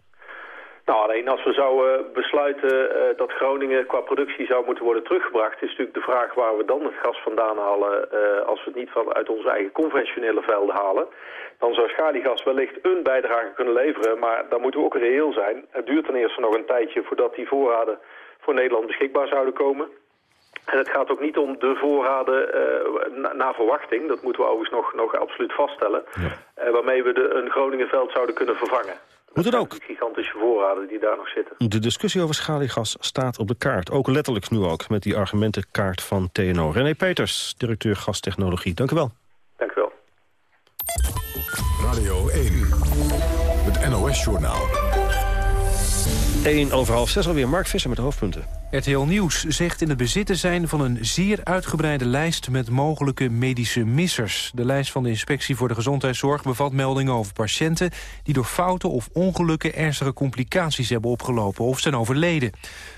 Nou, alleen als we zouden besluiten uh, dat Groningen qua productie zou moeten worden teruggebracht... is natuurlijk de vraag waar we dan het gas vandaan halen... Uh, als we het niet van, uit onze eigen conventionele velden halen. Dan zou schaliegas wellicht een bijdrage kunnen leveren, maar dan moeten we ook reëel zijn. Het duurt ten eerste nog een tijdje voordat die voorraden voor Nederland beschikbaar zouden komen. En het gaat ook niet om de voorraden uh, na, naar verwachting, dat moeten we overigens nog, nog absoluut vaststellen... Ja. waarmee we de, een Groningenveld zouden kunnen vervangen. Moet het ook. gigantische voorraden die daar nog zitten. De discussie over schaliegas staat op de kaart. Ook letterlijk nu ook, met die argumentenkaart van TNO. René Peters, directeur gastechnologie. Dank u wel. Dank u wel. Radio 1, het NOS-journaal. 1 over half 6 alweer. Mark Visser met de hoofdpunten. RTL Nieuws zegt in het bezit te zijn van een zeer uitgebreide lijst met mogelijke medische missers. De lijst van de Inspectie voor de Gezondheidszorg bevat meldingen over patiënten die door fouten of ongelukken ernstige complicaties hebben opgelopen of zijn overleden.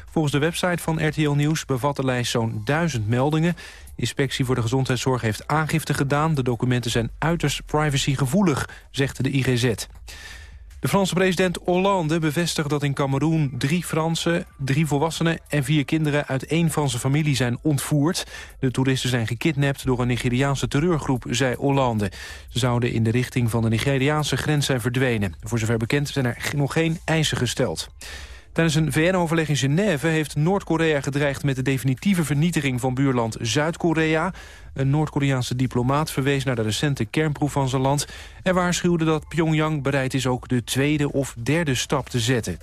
Volgens de website van RTL Nieuws bevat de lijst zo'n duizend meldingen. Inspectie voor de Gezondheidszorg heeft aangifte gedaan. De documenten zijn uiterst privacygevoelig, zegt de IGZ. De Franse president Hollande bevestigt dat in Cameroen drie Fransen, drie volwassenen en vier kinderen uit één Franse familie zijn ontvoerd. De toeristen zijn gekidnapt door een Nigeriaanse terreurgroep, zei Hollande. Ze zouden in de richting van de Nigeriaanse grens zijn verdwenen. Voor zover bekend zijn er nog geen eisen gesteld. Tijdens een VN-overleg in Genève heeft Noord-Korea gedreigd... met de definitieve vernietiging van buurland Zuid-Korea. Een Noord-Koreaanse diplomaat verwees naar de recente kernproef van zijn land... en waarschuwde dat Pyongyang bereid is ook de tweede of derde stap te zetten.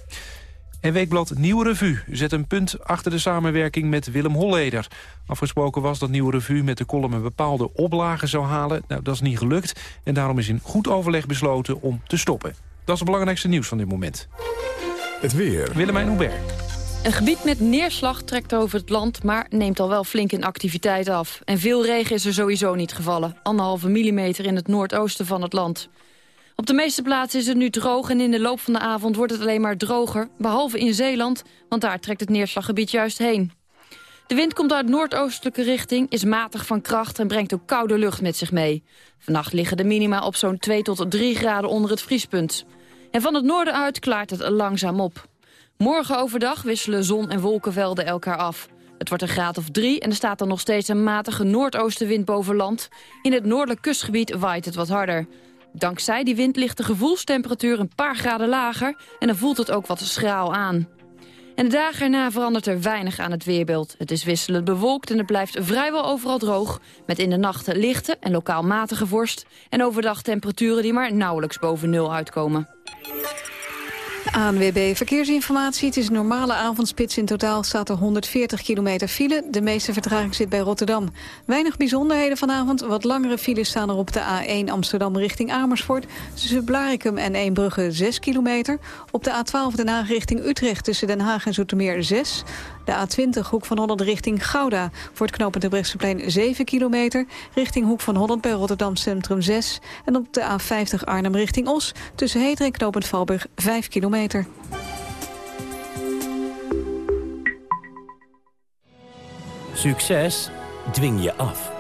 En Weekblad Nieuwe Revue zet een punt achter de samenwerking met Willem Holleder. Afgesproken was dat Nieuwe Revue met de column een bepaalde oplage zou halen. Nou, dat is niet gelukt en daarom is in goed overleg besloten om te stoppen. Dat is het belangrijkste nieuws van dit moment. Het weer. Willemijn Hubert. Een gebied met neerslag trekt over het land, maar neemt al wel flink in activiteit af. En veel regen is er sowieso niet gevallen. Anderhalve millimeter in het noordoosten van het land. Op de meeste plaatsen is het nu droog en in de loop van de avond wordt het alleen maar droger. Behalve in Zeeland, want daar trekt het neerslaggebied juist heen. De wind komt uit noordoostelijke richting, is matig van kracht en brengt ook koude lucht met zich mee. Vannacht liggen de minima op zo'n 2 tot 3 graden onder het vriespunt. En van het noorden uit klaart het langzaam op. Morgen overdag wisselen zon- en wolkenvelden elkaar af. Het wordt een graad of drie en er staat dan nog steeds een matige noordoostenwind boven land. In het noordelijk kustgebied waait het wat harder. Dankzij die wind ligt de gevoelstemperatuur een paar graden lager... en dan voelt het ook wat schraal aan. En de dagen erna verandert er weinig aan het weerbeeld. Het is wisselend bewolkt en het blijft vrijwel overal droog... met in de nachten lichte en lokaal matige vorst... en overdag temperaturen die maar nauwelijks boven nul uitkomen. ANWB Verkeersinformatie. Het is een normale avondspits. In totaal staat er 140 kilometer file. De meeste vertraging zit bij Rotterdam. Weinig bijzonderheden vanavond. Wat langere files staan er op de A1 Amsterdam richting Amersfoort. Tussen Blarikum en Eembrugge 6 kilometer. Op de A12 Den Haag richting Utrecht tussen Den Haag en Zoetermeer 6. De A20 Hoek van Holland richting Gouda. Voor het knooppunt Brechtseplein 7 kilometer. Richting Hoek van Holland bij Rotterdam Centrum 6. En op de A50 Arnhem richting Os. Tussen Heter en knooppunt Valburg 5 kilometer. Succes dwing je af.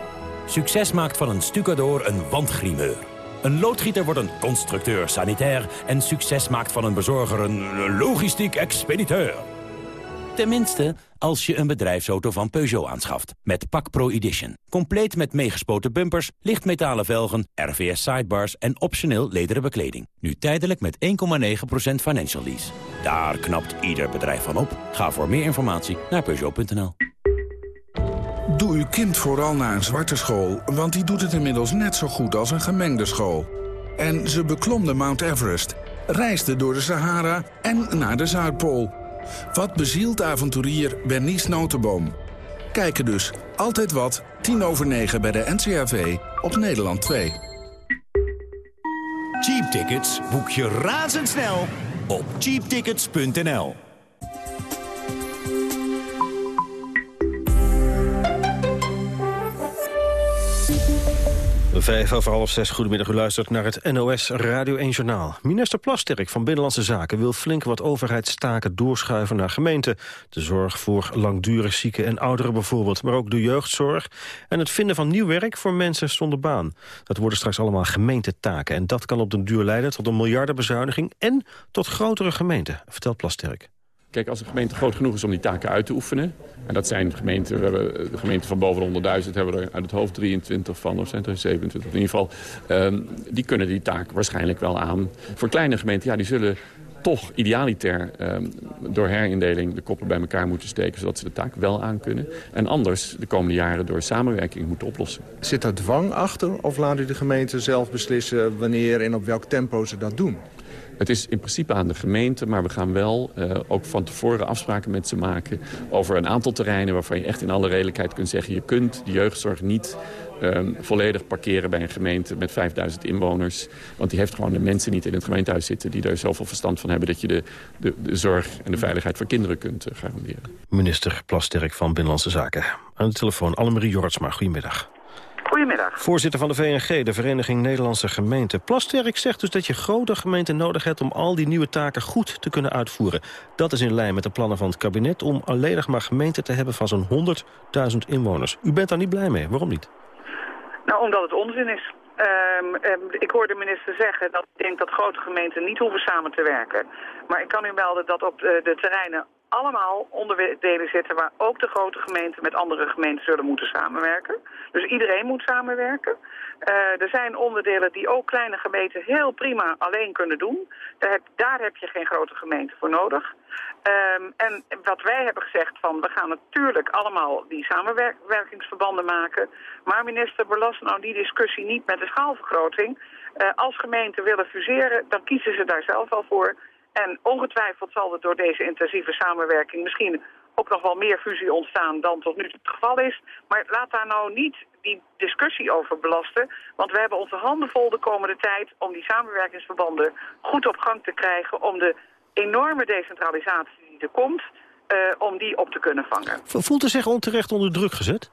Succes maakt van een stucador een wandgrimeur. Een loodgieter wordt een constructeur sanitair... en succes maakt van een bezorger een logistiek expediteur. Tenminste, als je een bedrijfsauto van Peugeot aanschaft. Met Pak Pro Edition. Compleet met meegespoten bumpers, lichtmetalen velgen, RVS sidebars en optioneel lederen bekleding. Nu tijdelijk met 1,9% financial lease. Daar knapt ieder bedrijf van op. Ga voor meer informatie naar Peugeot.nl. Doe uw kind vooral naar een zwarte school, want die doet het inmiddels net zo goed als een gemengde school. En ze beklom de Mount Everest, reisde door de Sahara en naar de Zuidpool. Wat bezielt avonturier Bernice Notenboom? Kijken dus. Altijd wat. 10 over 9 bij de NCRV op Nederland 2. Cheap tickets boek je razendsnel op cheaptickets.nl. Vijf over half zes, goedemiddag. U luistert naar het NOS Radio 1 Journaal. Minister Plasterk van Binnenlandse Zaken wil flink wat overheidstaken doorschuiven naar gemeenten. De zorg voor langdurig zieken en ouderen bijvoorbeeld, maar ook de jeugdzorg en het vinden van nieuw werk voor mensen zonder baan. Dat worden straks allemaal gemeentetaken en dat kan op den duur leiden tot een miljardenbezuiniging en tot grotere gemeenten, vertelt Plasterk. Kijk, als een gemeente groot genoeg is om die taken uit te oefenen... en dat zijn gemeenten, we hebben de gemeenten van boven de 100.000... hebben we er uit het hoofd 23 van, of zijn er 27 in ieder geval... Um, die kunnen die taak waarschijnlijk wel aan. Voor kleine gemeenten, ja, die zullen toch idealiter um, door herindeling de koppen bij elkaar moeten steken... zodat ze de taak wel aan kunnen. En anders de komende jaren door samenwerking moeten oplossen. Zit er dwang achter of laat u de gemeente zelf beslissen... wanneer en op welk tempo ze dat doen? Het is in principe aan de gemeente, maar we gaan wel uh, ook van tevoren afspraken met ze maken... over een aantal terreinen waarvan je echt in alle redelijkheid kunt zeggen... je kunt de jeugdzorg niet um, volledig parkeren bij een gemeente met 5000 inwoners. Want die heeft gewoon de mensen niet in het gemeentehuis zitten... die er zoveel verstand van hebben dat je de, de, de zorg en de veiligheid voor kinderen kunt uh, garanderen. Minister Plasterk van Binnenlandse Zaken. Aan de telefoon Annemarie Jortsma, goedemiddag. Goedemiddag. Voorzitter van de VNG, de Vereniging Nederlandse Gemeenten. Plasterk zegt dus dat je grote gemeenten nodig hebt... om al die nieuwe taken goed te kunnen uitvoeren. Dat is in lijn met de plannen van het kabinet... om alleen maar gemeenten te hebben van zo'n 100.000 inwoners. U bent daar niet blij mee. Waarom niet? Nou, omdat het onzin is. Um, um, ik hoor de minister zeggen dat ik denk dat grote gemeenten niet hoeven samen te werken. Maar ik kan u melden dat op de terreinen allemaal onderdelen zitten waar ook de grote gemeenten met andere gemeenten zullen moeten samenwerken. Dus iedereen moet samenwerken. Uh, er zijn onderdelen die ook kleine gemeenten heel prima alleen kunnen doen. Daar heb, daar heb je geen grote gemeente voor nodig. Um, en wat wij hebben gezegd van we gaan natuurlijk allemaal die samenwerkingsverbanden maken. Maar minister, belast nou die discussie niet met de schaalvergroting. Uh, als gemeenten willen fuseren, dan kiezen ze daar zelf al voor. En ongetwijfeld zal er door deze intensieve samenwerking misschien ook nog wel meer fusie ontstaan dan tot nu het geval is. Maar laat daar nou niet die discussie over belasten. Want we hebben onze handen vol de komende tijd om die samenwerkingsverbanden goed op gang te krijgen. Om de enorme decentralisatie die er komt, uh, om die op te kunnen vangen. Voelt u zich onterecht onder druk gezet?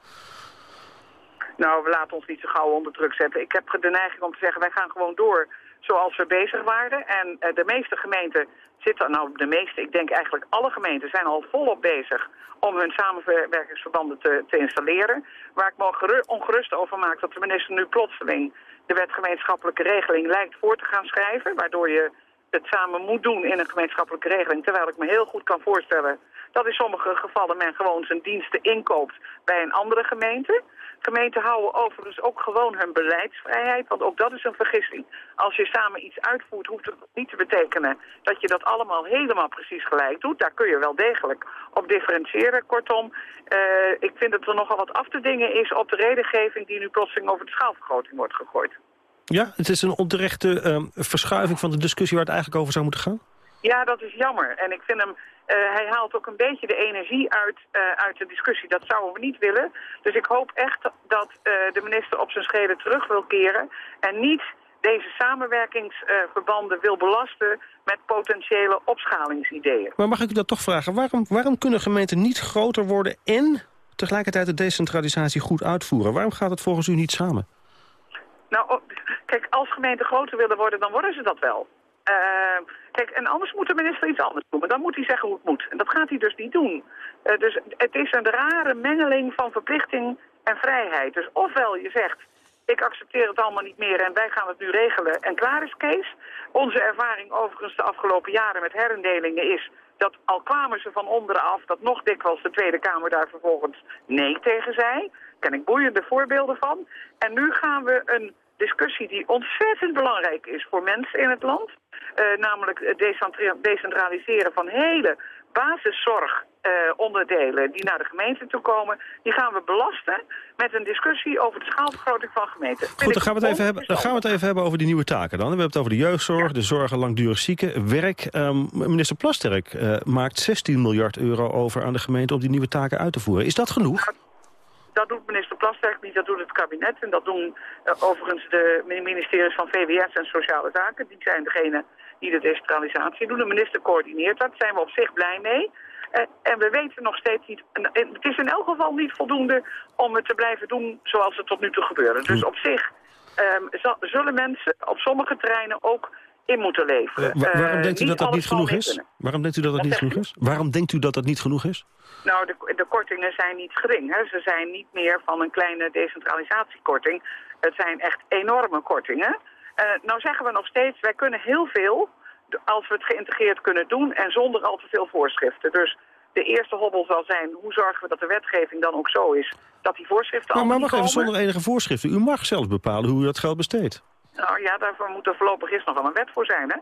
Nou, we laten ons niet zo gauw onder druk zetten. Ik heb de neiging om te zeggen, wij gaan gewoon door zoals we bezig waren. En uh, de meeste gemeenten zitten, nou de meeste, ik denk eigenlijk alle gemeenten zijn al volop bezig om hun samenwerkingsverbanden te, te installeren. Waar ik me ongerust over maak dat de minister nu plotseling de wet gemeenschappelijke regeling lijkt voor te gaan schrijven. Waardoor je het samen moet doen in een gemeenschappelijke regeling. Terwijl ik me heel goed kan voorstellen dat in sommige gevallen men gewoon zijn diensten inkoopt bij een andere gemeente. Gemeenten houden overigens ook gewoon hun beleidsvrijheid, want ook dat is een vergissing. Als je samen iets uitvoert, hoeft het niet te betekenen dat je dat allemaal helemaal precies gelijk doet. Daar kun je wel degelijk op differentiëren. Kortom, uh, ik vind dat er nogal wat af te dingen is op de redengeving die nu plotseling over de schaalvergroting wordt gegooid. Ja, het is een onterechte uh, verschuiving van de discussie waar het eigenlijk over zou moeten gaan? Ja, dat is jammer. En ik vind hem uh, hij haalt ook een beetje de energie uit, uh, uit de discussie. Dat zouden we niet willen. Dus ik hoop echt dat uh, de minister op zijn scheden terug wil keren... en niet deze samenwerkingsverbanden wil belasten met potentiële opschalingsideeën. Maar mag ik u dat toch vragen? Waarom, waarom kunnen gemeenten niet groter worden en tegelijkertijd de decentralisatie goed uitvoeren? Waarom gaat het volgens u niet samen? Nou, kijk, als gemeenten groter willen worden, dan worden ze dat wel. Uh, kijk, en anders moet de minister iets anders doen. Maar dan moet hij zeggen hoe het moet. En dat gaat hij dus niet doen. Uh, dus het is een rare mengeling van verplichting en vrijheid. Dus ofwel je zegt, ik accepteer het allemaal niet meer en wij gaan het nu regelen en klaar is Kees. Onze ervaring overigens de afgelopen jaren met herindelingen is dat al kwamen ze van onderaf, dat nog dikwijls de Tweede Kamer daar vervolgens nee tegen zei. Daar ken ik boeiende voorbeelden van. En nu gaan we een discussie die ontzettend belangrijk is voor mensen in het land. Uh, namelijk het decentraliseren van hele basiszorgonderdelen die naar de gemeente toe komen, die gaan we belasten met een discussie over de schaalvergroting van gemeenten. Goed, dan gaan, we het even hebben, dan gaan we het even hebben over die nieuwe taken dan. We hebben het over de jeugdzorg, de zorg aan langdurig zieken, werk. Ehm, minister Plasterk eh, maakt 16 miljard euro over aan de gemeente om die nieuwe taken uit te voeren. Is dat genoeg? Dat doet minister Plasterk niet, dat doet het kabinet. En dat doen eh, overigens de ministeries van VWS en Sociale Zaken. Die zijn degene die de decentralisatie doen. De minister coördineert dat, daar zijn we op zich blij mee. Eh, en we weten nog steeds niet... en het is in elk geval niet voldoende om het te blijven doen zoals het tot nu toe gebeurde. Dus op zich ehm, zullen mensen op sommige terreinen ook in moeten leveren. Eh, wa- waarom denkt u dat dat niet genoeg is? Waarom denkt u dat dat niet genoeg is? Waarom denkt u dat dat niet genoeg is? Nou, de, de kortingen zijn niet gering. Hè. Ze zijn niet meer van een kleine decentralisatiekorting. Het zijn echt enorme kortingen. Eh, nou zeggen we nog steeds, wij kunnen heel veel als we het geïntegreerd kunnen doen en zonder al te veel voorschriften. Dus de eerste hobbel zal zijn, hoe zorgen we dat de wetgeving dan ook zo is dat die voorschriften Maar, maar wacht even, zonder enige voorschriften. U mag zelf bepalen hoe u dat geld besteedt. Nou ja, daarvoor moet er voorlopig eerst nog wel een wet voor zijn. Hè?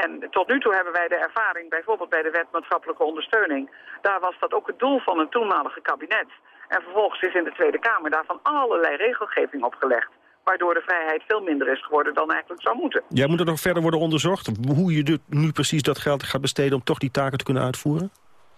En tot nu toe hebben wij de ervaring, bijvoorbeeld bij de wet maatschappelijke ondersteuning. Daar was dat ook het doel van het toenmalige kabinet. En vervolgens is in de Tweede Kamer daarvan allerlei regelgeving opgelegd. Waardoor de vrijheid veel minder is geworden dan eigenlijk zou moeten. Jij moet er nog verder worden onderzocht hoe je nu precies dat geld gaat besteden om toch die taken te kunnen uitvoeren?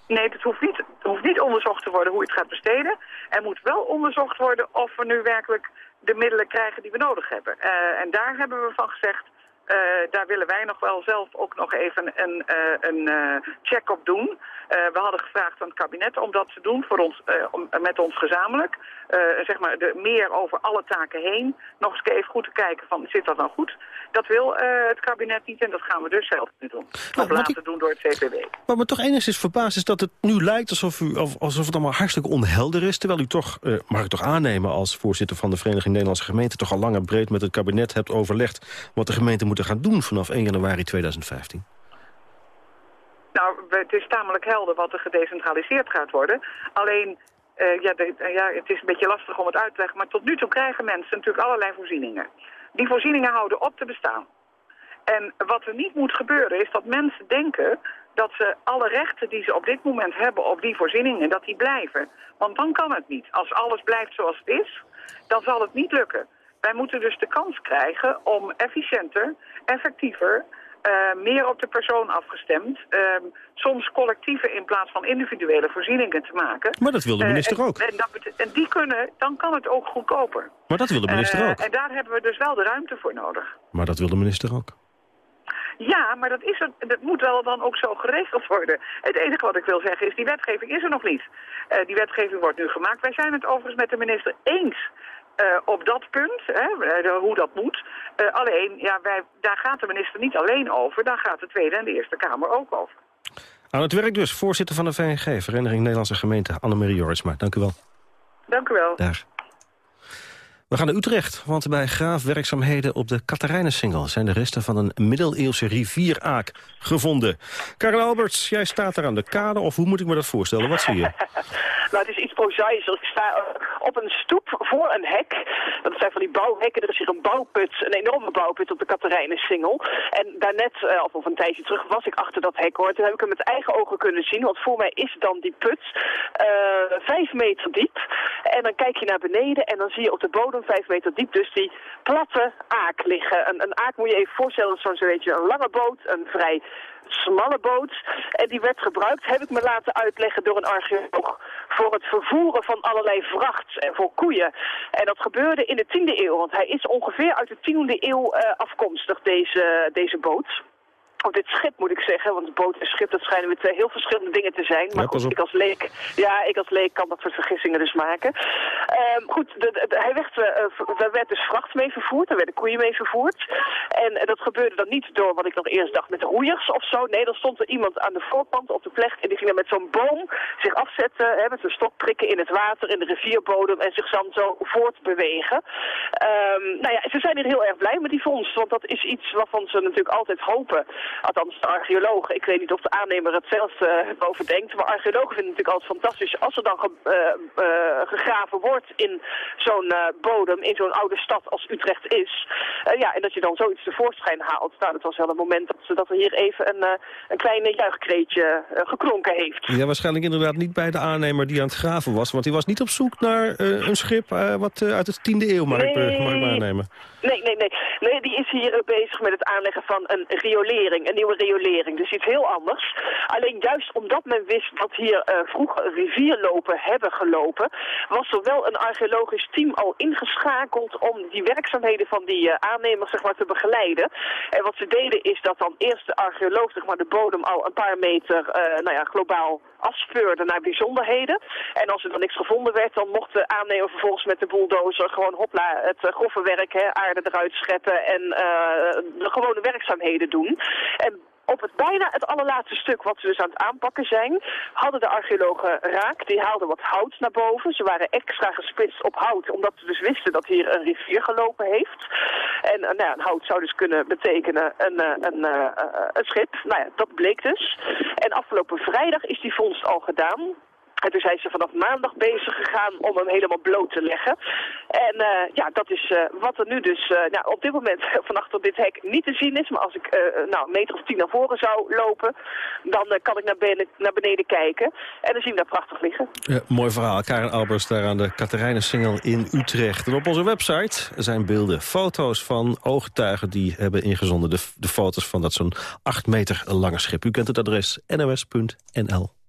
Nee, het hoeft niet, niet onderzocht te worden hoe het gaat besteden. Er moet wel onderzocht worden of we nu werkelijk de middelen krijgen die we nodig hebben. Eh, en daar hebben we van gezegd, eh, daar willen wij nog wel zelf ook nog even een, eh, een eh, check op doen. We hadden gevraagd aan het kabinet om dat te doen voor ons, om, met ons gezamenlijk. Zeg maar de, meer over alle taken heen. Nog eens even goed te kijken van, zit dat nou goed? Dat wil het kabinet niet en dat gaan we dus zelf nu doen. Of laten doen door het CPW. Wat me toch enigszins verbaasd is dat het nu lijkt alsof, u, of- alsof het allemaal hartstikke onhelder is. Terwijl u toch, mag ik toch aannemen als voorzitter van de Vereniging Nederlandse Gemeenten... toch al lang en breed met het kabinet hebt overlegd wat de gemeenten moeten gaan doen vanaf 1 januari 2015. Nou, het is tamelijk helder wat er gedecentraliseerd gaat worden. Alleen, eh, ja, eh, ja, het is een beetje lastig om het uit te leggen... maar tot nu toe krijgen mensen natuurlijk allerlei voorzieningen. Die voorzieningen houden op te bestaan. En wat er niet moet gebeuren is dat mensen denken dat ze alle rechten die ze op dit moment hebben op die voorzieningen, dat die blijven. Want dan kan het niet. Als alles blijft zoals het is, dan zal het niet lukken. Wij moeten dus de kans krijgen om efficiënter, effectiever, eh, meer op de persoon afgestemd, ehm, soms collectieve in plaats van individuele voorzieningen te maken. Maar dat wil de Eh, minister en- ook. En, dat en die kunnen, dan kan het ook goedkoper. Maar dat wil de minister Eh, ook. En daar hebben we dus wel de ruimte voor nodig. Maar dat wil de minister ook. Ja, maar dat, is er, dat moet wel dan ook zo geregeld worden. Het enige wat ik wil zeggen is, die wetgeving is er nog niet. Die wetgeving wordt nu gemaakt. Wij zijn het overigens met de minister eens eh, op dat punt, hè, eh, de- hoe dat moet. Eh, alleen, ja, wij, daar gaat de minister niet alleen over. Daar gaat de Tweede en de Eerste Kamer ook over. Aan het werk dus, voorzitter van de VNG, Vereniging Nederlandse Gemeenten, Annemarie Jorritsma. Dank u wel. Dank u wel. Dag. We gaan naar Utrecht, want bij graafwerkzaamheden op de Katharijnensingel... zijn de resten van een middeleeuwse rivieraak gevonden. Karel Alberts, jij staat daar aan de kade, of hoe moet ik me dat voorstellen? Wat zie je? Nou, het is iets prozaïscher. Ik sta eh, op een stoep voor een hek. Dat zijn van die bouwhekken. Er is hier een bouwput, een enorme bouwput op de Katerijnensingel. En daarnet, eh, of een tijdje terug, was ik achter dat hek hoor. Toen heb ik hem met eigen ogen kunnen zien. Want voor mij is dan die put eh, vijf meter diep. En dan kijk je naar beneden en dan zie je op de bodem vijf meter diep dus die platte aak liggen. Een, een aak moet je even voorstellen, zo'n zo weet je, een lange boot, een vrij smalle boot. En die werd gebruikt, heb ik me laten uitleggen door een archeoloog, voor het vervoeren van allerlei vracht en voor koeien. En dat gebeurde in de 10e eeuw, want hij is ongeveer uit de 10e eeuw eh, afkomstig, deze, deze boot. Of dit schip moet ik zeggen, want boot en schip dat schijnen met twee heel verschillende dingen te zijn. Maar Ja, goed, op. ik als leek, ja, ik als leek kan dat soort vergissingen dus maken. Ehm, goed, de, de- hij werd, daar werd dus vracht mee vervoerd, daar werden koeien mee vervoerd. En dat gebeurde dan niet door wat ik nog eerst dacht met roeiers of zo. Nee, dan stond er iemand aan de voorkant op de vlecht en die ging dan met zo'n boom zich afzetten, hè, met zijn stok prikken in het water, in de rivierbodem en zich dan zo voortbewegen. Ehm nou ja, ze zijn hier heel erg blij met die vondst, want dat is iets waarvan ze natuurlijk altijd hopen Althans, de archeologen. Ik weet niet of de aannemer het zelf uh, over denkt. Maar archeologen vinden het natuurlijk altijd fantastisch als er dan ge, uh, uh, gegraven wordt in zo'n bodem, in zo'n oude stad als Utrecht is. ja, en dat je dan zoiets tevoorschijn haalt. Nou, dat was wel een moment dat, dat er hier even een, een kleine juichkreetje geklonken heeft. Ja, waarschijnlijk inderdaad niet bij de aannemer die aan het graven was. Want hij was niet op zoek naar een schip wat uit de 10e eeuw mag, ik, ik aannemen. Nee, nee, nee. Nee, die is hier bezig met het aanleggen van een riolering, een nieuwe riolering. Dus iets heel anders. Alleen juist omdat men wist dat hier uh, vroeger rivierlopen hebben gelopen, was er wel een archeologisch team al ingeschakeld om die werkzaamheden van die uh, aannemers zeg maar, te begeleiden. En wat ze deden is dat dan eerst de archeoloog zeg maar, de bodem al een paar meter uh, nou ja, globaal afspeurde naar bijzonderheden. En als er dan niks gevonden werd, dan mocht de aannemer vervolgens met de bulldozer gewoon hopla het grove werk, hè, aarde eruit scheppen en de gewone werkzaamheden doen. En op het bijna het allerlaatste stuk wat ze dus aan het aanpakken zijn, hadden de archeologen raak. Die haalden wat hout naar boven. Ze waren extra gespitst op hout, omdat ze dus wisten dat hier een rivier gelopen heeft. En uh, nou ja, een hout zou dus kunnen betekenen een, uh, een, uh, een schip. Nou ja, dat bleek dus. En afgelopen vrijdag is die vondst al gedaan. En toen zijn ze vanaf maandag bezig gegaan om hem helemaal bloot te leggen. En uh, ja, dat is uh, wat er nu dus uh, nou, op dit moment van achter dit hek niet te zien is. Maar als ik nou, een meter of tien naar voren zou lopen, dan kan ik naar beneden, kijken. En dan zien we daar prachtig liggen. Mooi verhaal. Karen Albers daar aan de Katerijnensingel in Utrecht. En op onze website zijn beelden, foto's van ooggetuigen die hebben ingezonden. De, de foto's van dat zo'n acht meter lange schip. U kent het adres nos.nl.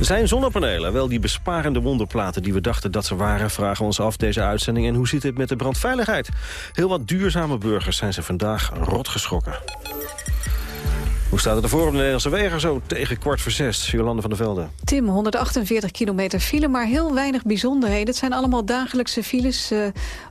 Zijn zonnepanelen wel die besparende wonderplaten die we dachten dat ze waren? Vragen we ons af deze uitzending. En hoe zit het met de brandveiligheid? Heel wat duurzame burgers zijn ze vandaag rot geschrokken. Hoe staat het ervoor op de Nederlandse wegen zo tegen kwart voor zes? Jolande van der Velde. Tim, 148 kilometer file, maar heel weinig bijzonderheden. Het zijn allemaal dagelijkse files. Uh,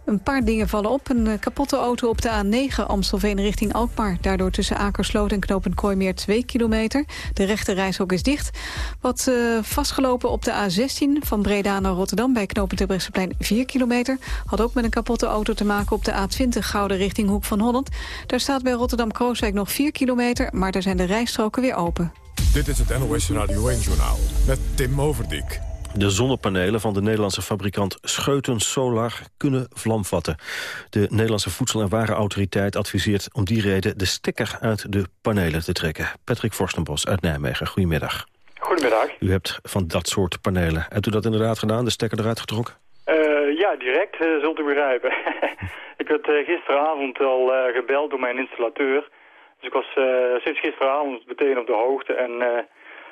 een paar dingen vallen op. Een uh, kapotte auto op de A9 Amstelveen richting Alkmaar. Daardoor tussen Akersloot en Knopend Kooimeer 2 kilometer. De rechte reishok is dicht. Wat uh, vastgelopen op de A16 van Breda naar Rotterdam... bij Knopend Terbrechtseplein 4 kilometer. Had ook met een kapotte auto te maken op de A20 Gouden richting Hoek van Holland. Daar staat bij Rotterdam-Krooswijk nog 4 kilometer... maar er zijn de rijstroken weer open. Dit is het NOS Radio 1-journaal met Tim Overdijk. De zonnepanelen van de Nederlandse fabrikant Scheuten Solar kunnen vlam vatten. De Nederlandse Voedsel- en Warenautoriteit adviseert om die reden de stekker uit de panelen te trekken. Patrick Forstenbos uit Nijmegen, goedemiddag. Goedemiddag. U hebt van dat soort panelen. Hebt u dat inderdaad gedaan, de stekker eruit getrokken? Uh, ja, direct, uh, zult u begrijpen. ik werd uh, gisteravond al gebeld door mijn installateur... Dus ik was uh, sinds gisteravond meteen op de hoogte en uh,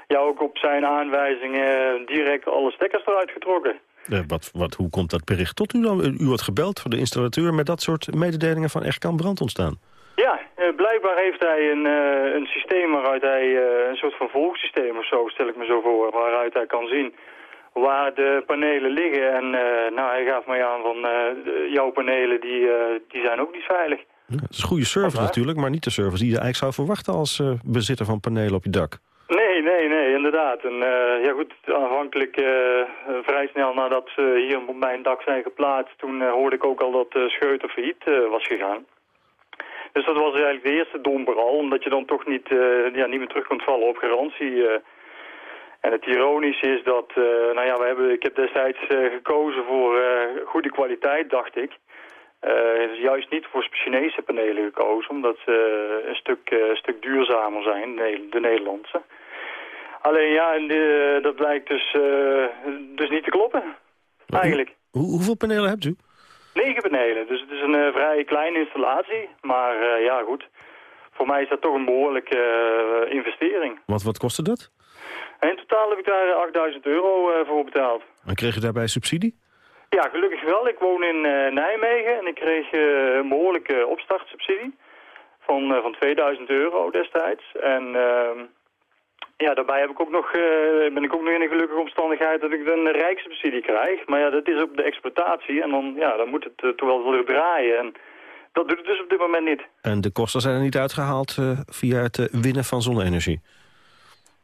ja, ook op zijn aanwijzingen direct alle stekkers eruit getrokken. Wat, wat, hoe komt dat bericht tot u dan? U wordt gebeld voor de installateur met dat soort mededelingen van echt kan brand ontstaan. Ja, blijkbaar heeft hij een, een systeem waaruit hij, een soort van volgsysteem of zo, stel ik me zo voor, waaruit hij kan zien waar de panelen liggen. En nou, hij gaf mij aan van jouw panelen die, die zijn ook niet veilig. Ja, het is goede service natuurlijk, maar niet de service die je eigenlijk zou verwachten als uh, bezitter van panelen op je dak. Nee, nee, nee, inderdaad. En uh, ja goed, aanvankelijk uh, vrij snel nadat ze hier op mijn dak zijn geplaatst, toen hoorde ik ook al dat uh, Scheuten failliet was gegaan. Dus dat was eigenlijk de eerste domper al, omdat je dan toch niet, ja, niet meer terug kunt vallen op garantie. en het ironische is dat, nou ja, we hebben, ik heb destijds gekozen voor goede kwaliteit, dacht ik. Uh, is juist niet voor Chinese panelen gekozen, omdat ze een stuk, uh, stuk duurzamer zijn, de Nederlandse. Alleen ja, de, dat blijkt dus, uh, dus niet te kloppen, eigenlijk. Hoe, hoeveel panelen hebt u? Negen panelen, dus het is een vrij kleine installatie. Maar ja, goed, voor mij is dat toch een behoorlijke investering. Wat kostte dat? In totaal heb ik daar 8000 euro voor betaald. En kreeg je daarbij subsidie? Ja, gelukkig wel. Ik woon in uh, Nijmegen en ik kreeg uh, een behoorlijke opstartsubsidie van, uh, van 2000 euro destijds. En ehm, ja, daarbij heb ik ook nog, ben ik ook nog in een gelukkige omstandigheid dat ik een rijkssubsidie krijg. Maar ja, dat is op de exploitatie en dan, ja, dan moet het toch wel weer draaien. En dat doet het dus op dit moment niet. En de kosten zijn er niet uitgehaald via het winnen van zonne-energie?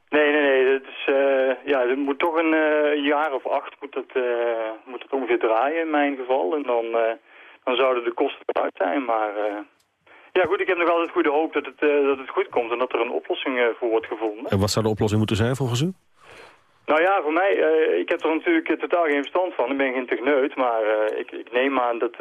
Nee, nee, nee. Het, is, uh, ja, het moet toch een uh, jaar of acht moet het, uh, moet het ongeveer draaien in mijn geval. En dan, dan zouden de kosten eruit zijn. Maar Ja goed, ik heb nog altijd goede hoop dat het, eh, dat het goed komt en dat er een oplossing eh, voor wordt gevonden. En wat zou de oplossing moeten zijn volgens u? Nou ja, voor mij, eh, ik heb er natuurlijk eh, totaal geen verstand van. Ik ben geen techneut, maar eh, ik, ik neem aan dat eh,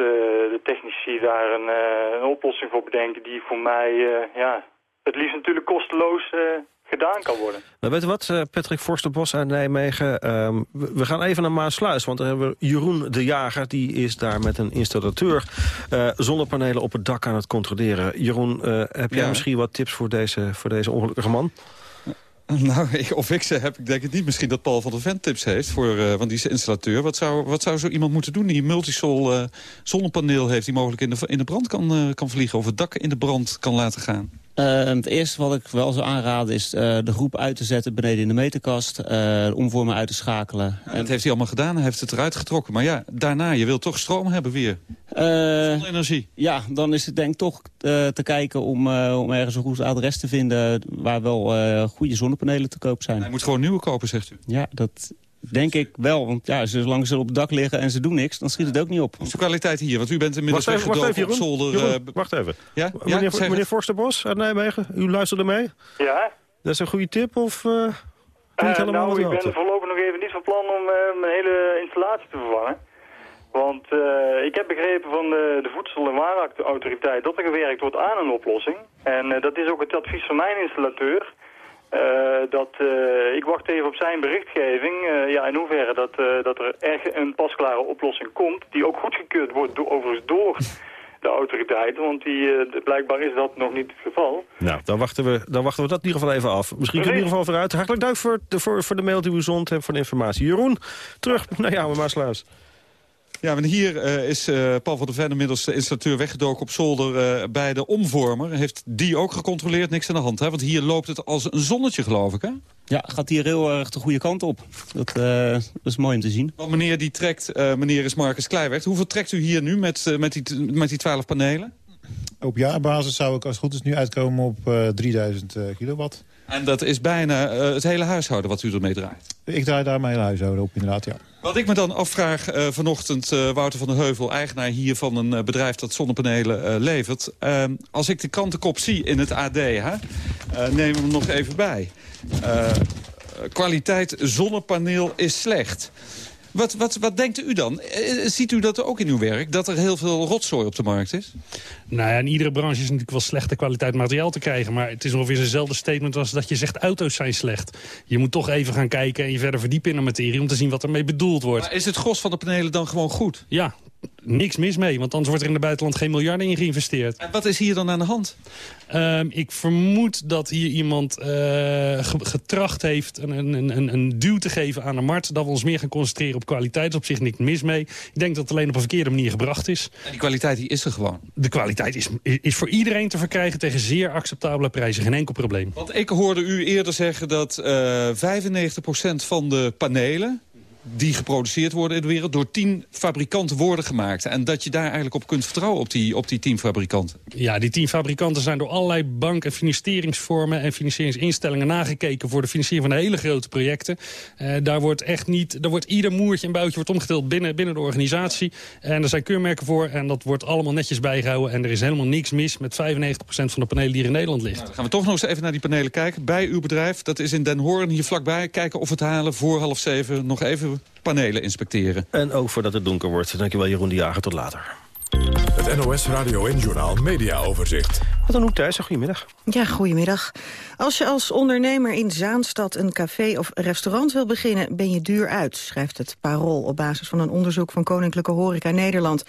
de technici daar een, eh, een oplossing voor bedenken die voor mij, eh, ja, het liefst natuurlijk kosteloos eh, gedaan kan worden. Nou, weet u wat, eh, Patrick Forsterbos uit Nijmegen. ehm, we we gaan even naar Maasluis, want daar hebben we Jeroen de Jager. Die is daar met een installateur eh, zonnepanelen op het dak aan het controleren. Jeroen, eh, heb jij Ja. misschien wat tips voor deze, voor deze ongelukkige man? Nou, ik- of ik ze heb, ik denk het niet. Misschien dat Paul van der Vent tips heeft, voor, eh, want die is installateur. Wat zou, wat zou zo iemand moeten doen die een multisol eh, zonnepaneel heeft... die mogelijk in de, in de brand kan, eh, kan vliegen of het dak in de brand kan laten gaan? Eh, het eerste wat ik wel zou aanraden is eh, de groep uit te zetten beneden in de meterkast. eh, de omvormer uit te schakelen. En dat heeft hij allemaal gedaan, hij heeft het eruit getrokken. Maar ja, daarna, je wilt toch stroom hebben weer. energie. Ja, dan is het denk ik toch eh, te kijken om, eh, om ergens een goed adres te vinden... waar wel eh, goede zonnepanelen te koop zijn. Hij moet gewoon nieuwe kopen, zegt u. Ja, dat denk ik wel. Want ja, zolang ze op het dak liggen en ze doen niks, dan schiet het ook niet op. Is de kwaliteit hier? Want u bent inmiddels Wacht even, wacht even, Jeroen. zolder... Jeroen, eh, wacht even. Ja? meneer, Ja, meneer. Forsterbos uit Nijmegen, u luisterde mee? Ja? Dat is een goede tip of uh, niet Eh, helemaal nou, wat ik ben voorlopig nog even niet van plan om eh, mijn hele installatie te vervangen. Want eh, ik heb begrepen van de, de Voedsel- en Warenautoriteit dat er gewerkt wordt aan een oplossing. En eh, dat is ook het advies van mijn installateur. Eh, dat, eh, ik wacht even op zijn berichtgeving. eh, ja, in hoeverre dat, dat er echt een pasklare oplossing komt. Die ook goedgekeurd wordt door, overigens door de autoriteiten. Want die, blijkbaar is dat nog niet het geval. Nou, dan wachten, we, dan wachten we dat in ieder geval even af. Misschien in ieder geval vooruit. Hartelijk dank voor, de, voor, voor de mail die u zond en voor de informatie. Jeroen, terug naar jou, Maasluis. Ja, maar hier eh, is eh, Paul van der Ven inmiddels de installateur weggedoken op zolder eh, bij de omvormer. Heeft die ook gecontroleerd? Niks aan de hand, hè? Want hier loopt het als een zonnetje, geloof ik, hè? Ja, gaat hier heel erg de goede kant op. Dat, eh, dat is mooi om te zien. Want meneer die trekt, eh, meneer is Marcus Kleiweg. Hoeveel trekt u hier nu met, eh, met, die, met die 12 panelen? Op jaarbasis zou ik als het goed is nu uitkomen op eh 3000 eh, kilowatt. En dat is bijna eh, het hele huishouden wat u ermee draait. Ik draai daar mijn hele huishouden op inderdaad, ja. Wat ik me dan afvraag eh, vanochtend, eh, Wouter van der Heuvel... eigenaar hier van een eh, bedrijf dat zonnepanelen levert... eh, als ik de krantenkop zie in het AD, hè, neem hem nog even bij. Kwaliteit zonnepaneel is slecht. Wat, wat, wat denkt u dan? Eh, ziet u dat ook in uw werk, dat er heel veel rotzooi op de markt is? Nou ja, in iedere branche is natuurlijk wel slechte kwaliteit materiaal te krijgen. Maar het is ongeveer hetzelfde statement als dat je zegt auto's zijn slecht. Je moet toch even gaan kijken en je verder verdiepen in de materie... om te zien wat ermee bedoeld wordt. Maar is het gros van de panelen dan gewoon goed? Ja, niks mis mee. Want anders wordt er in het buitenland geen miljarden in geïnvesteerd. En wat is hier dan aan de hand? Ehm, ik vermoed dat hier iemand eh, ge- getracht heeft een, een, een, een duw te geven aan de markt. Dat we ons meer gaan concentreren op kwaliteit. Op zich niks mis mee. Ik denk dat het alleen op een verkeerde manier gebracht is. En die kwaliteit die is er gewoon. De kwaliteit is, is voor iedereen te verkrijgen tegen zeer acceptabele prijzen. Geen enkel probleem. Want ik hoorde u eerder zeggen dat eh 95% van de panelen die geproduceerd worden in de wereld... door tien fabrikanten worden gemaakt. En dat je daar eigenlijk op kunt vertrouwen, op die, op die tien fabrikanten. Ja, die tien fabrikanten zijn door allerlei bank- en financieringsvormen en financieringsinstellingen nagekeken voor de financiering van de hele grote projecten. Eh, daar wordt echt niet, daar wordt ieder moertje en buitje wordt omgeteld binnen, binnen de organisatie. En er zijn keurmerken voor en dat wordt allemaal netjes bijgehouden. En er is helemaal niks mis met 95% van de panelen die hier in Nederland ligt. Dan gaan we toch nog eens even naar die panelen kijken. Bij uw bedrijf, dat is in Den Hoorn, hier vlakbij. Kijken of we het halen voor half zeven. Nog even panelen inspecteren. En ook voordat het donker wordt. Dankjewel Jeroen de Jager, tot later. Het NOS Radio en Journal Media Overzicht. Wat dan ook Thijs, goedemiddag. Ja, goedemiddag. Als je als ondernemer in Zaanstad een café of restaurant wil beginnen... ben je duur uit, schrijft het Parool op basis van een onderzoek van Koninklijke Horeca Nederland.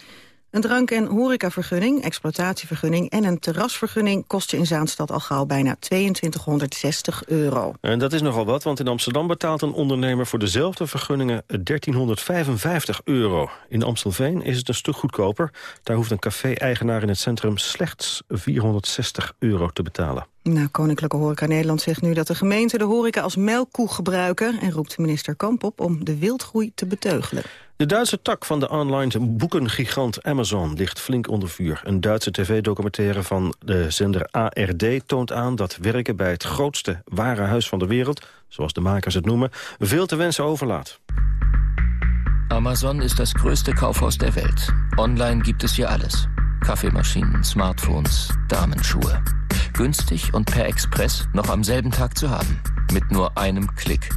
Een drank- en horecavergunning, exploitatievergunning en een terrasvergunning... kost je in Zaanstad al gauw bijna 2260 euro. En dat is nogal wat, want in Amsterdam betaalt een ondernemer... voor dezelfde vergunningen 1355 euro. In Amstelveen is het een stuk goedkoper. Daar hoeft een café-eigenaar in het centrum slechts 460 euro te betalen. Nou, Koninklijke Horeca Nederland zegt nu dat de gemeente de horeca als melkkoe gebruiken... en roept minister Kamp op om de wildgroei te beteugelen. De Duitse tak van de online boekengigant Amazon ligt flink onder vuur. Een Duitse tv-documentaire van de zender ARD toont aan... dat werken bij het grootste ware huis van de wereld, zoals de makers het noemen... veel te wensen overlaat. Amazon ist das größte Kaufhaus der Welt. Online gibt es hier alles. Kaffeemaschinen, Smartphones, Damenschuhe. Günstig und per Express noch am selben Tag zu haben. Mit nur einem Klick.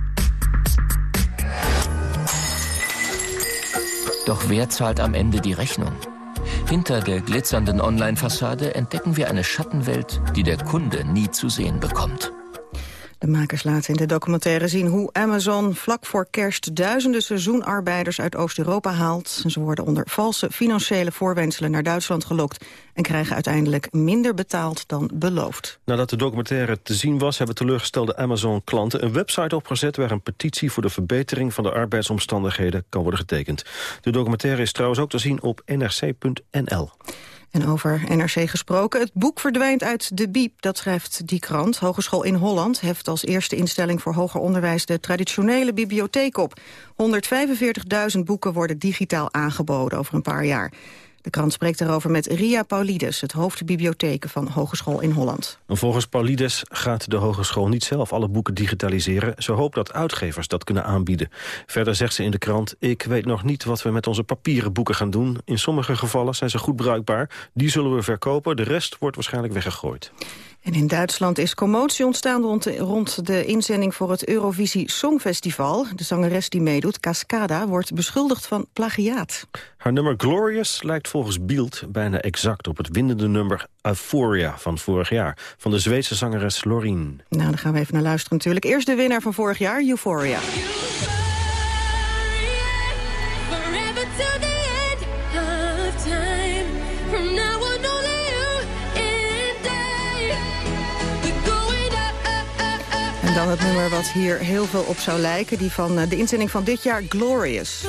Doch wer zahlt am Ende die Rechnung? Hinter der glitzernden Online-Fassade entdecken wir eine Schattenwelt, die der Kunde nie zu sehen bekommt. De makers laten in de documentaire zien hoe Amazon vlak voor kerst duizenden seizoenarbeiders uit Oost-Europa haalt. Ze worden onder valse financiële voorwenselen naar Duitsland gelokt en krijgen uiteindelijk minder betaald dan beloofd. Nadat de documentaire te zien was, hebben teleurgestelde Amazon-klanten een website opgezet waar een petitie voor de verbetering van de arbeidsomstandigheden kan worden getekend. De documentaire is trouwens ook te zien op nrc.nl. En over NRC gesproken, het boek verdwijnt uit de biep, dat schrijft die krant. Hogeschool in Holland heeft als eerste instelling voor hoger onderwijs de traditionele bibliotheek op. 145.000 boeken worden digitaal aangeboden over een paar jaar. De krant spreekt daarover met Ria Paulides, het hoofd bibliotheken van Hogeschool in Holland. Volgens Paulides gaat de hogeschool niet zelf alle boeken digitaliseren. Ze hoopt dat uitgevers dat kunnen aanbieden. Verder zegt ze in de krant, ik weet nog niet wat we met onze papieren boeken gaan doen. In sommige gevallen zijn ze goed bruikbaar. Die zullen we verkopen, de rest wordt waarschijnlijk weggegooid. En in Duitsland is commotie ontstaan rond de, rond de inzending voor het Eurovisie Songfestival. De zangeres die meedoet, Cascada, wordt beschuldigd van plagiaat. Haar nummer Glorious lijkt volgens Bild bijna exact op het winnende nummer Euphoria van vorig jaar. Van de Zweedse zangeres Loreen. Nou, daar gaan we even naar luisteren natuurlijk. Eerst de winnaar van vorig jaar, Euphoria. En dan het nummer wat hier heel veel op zou lijken. Die van eh, de inzending van dit jaar, Glorious.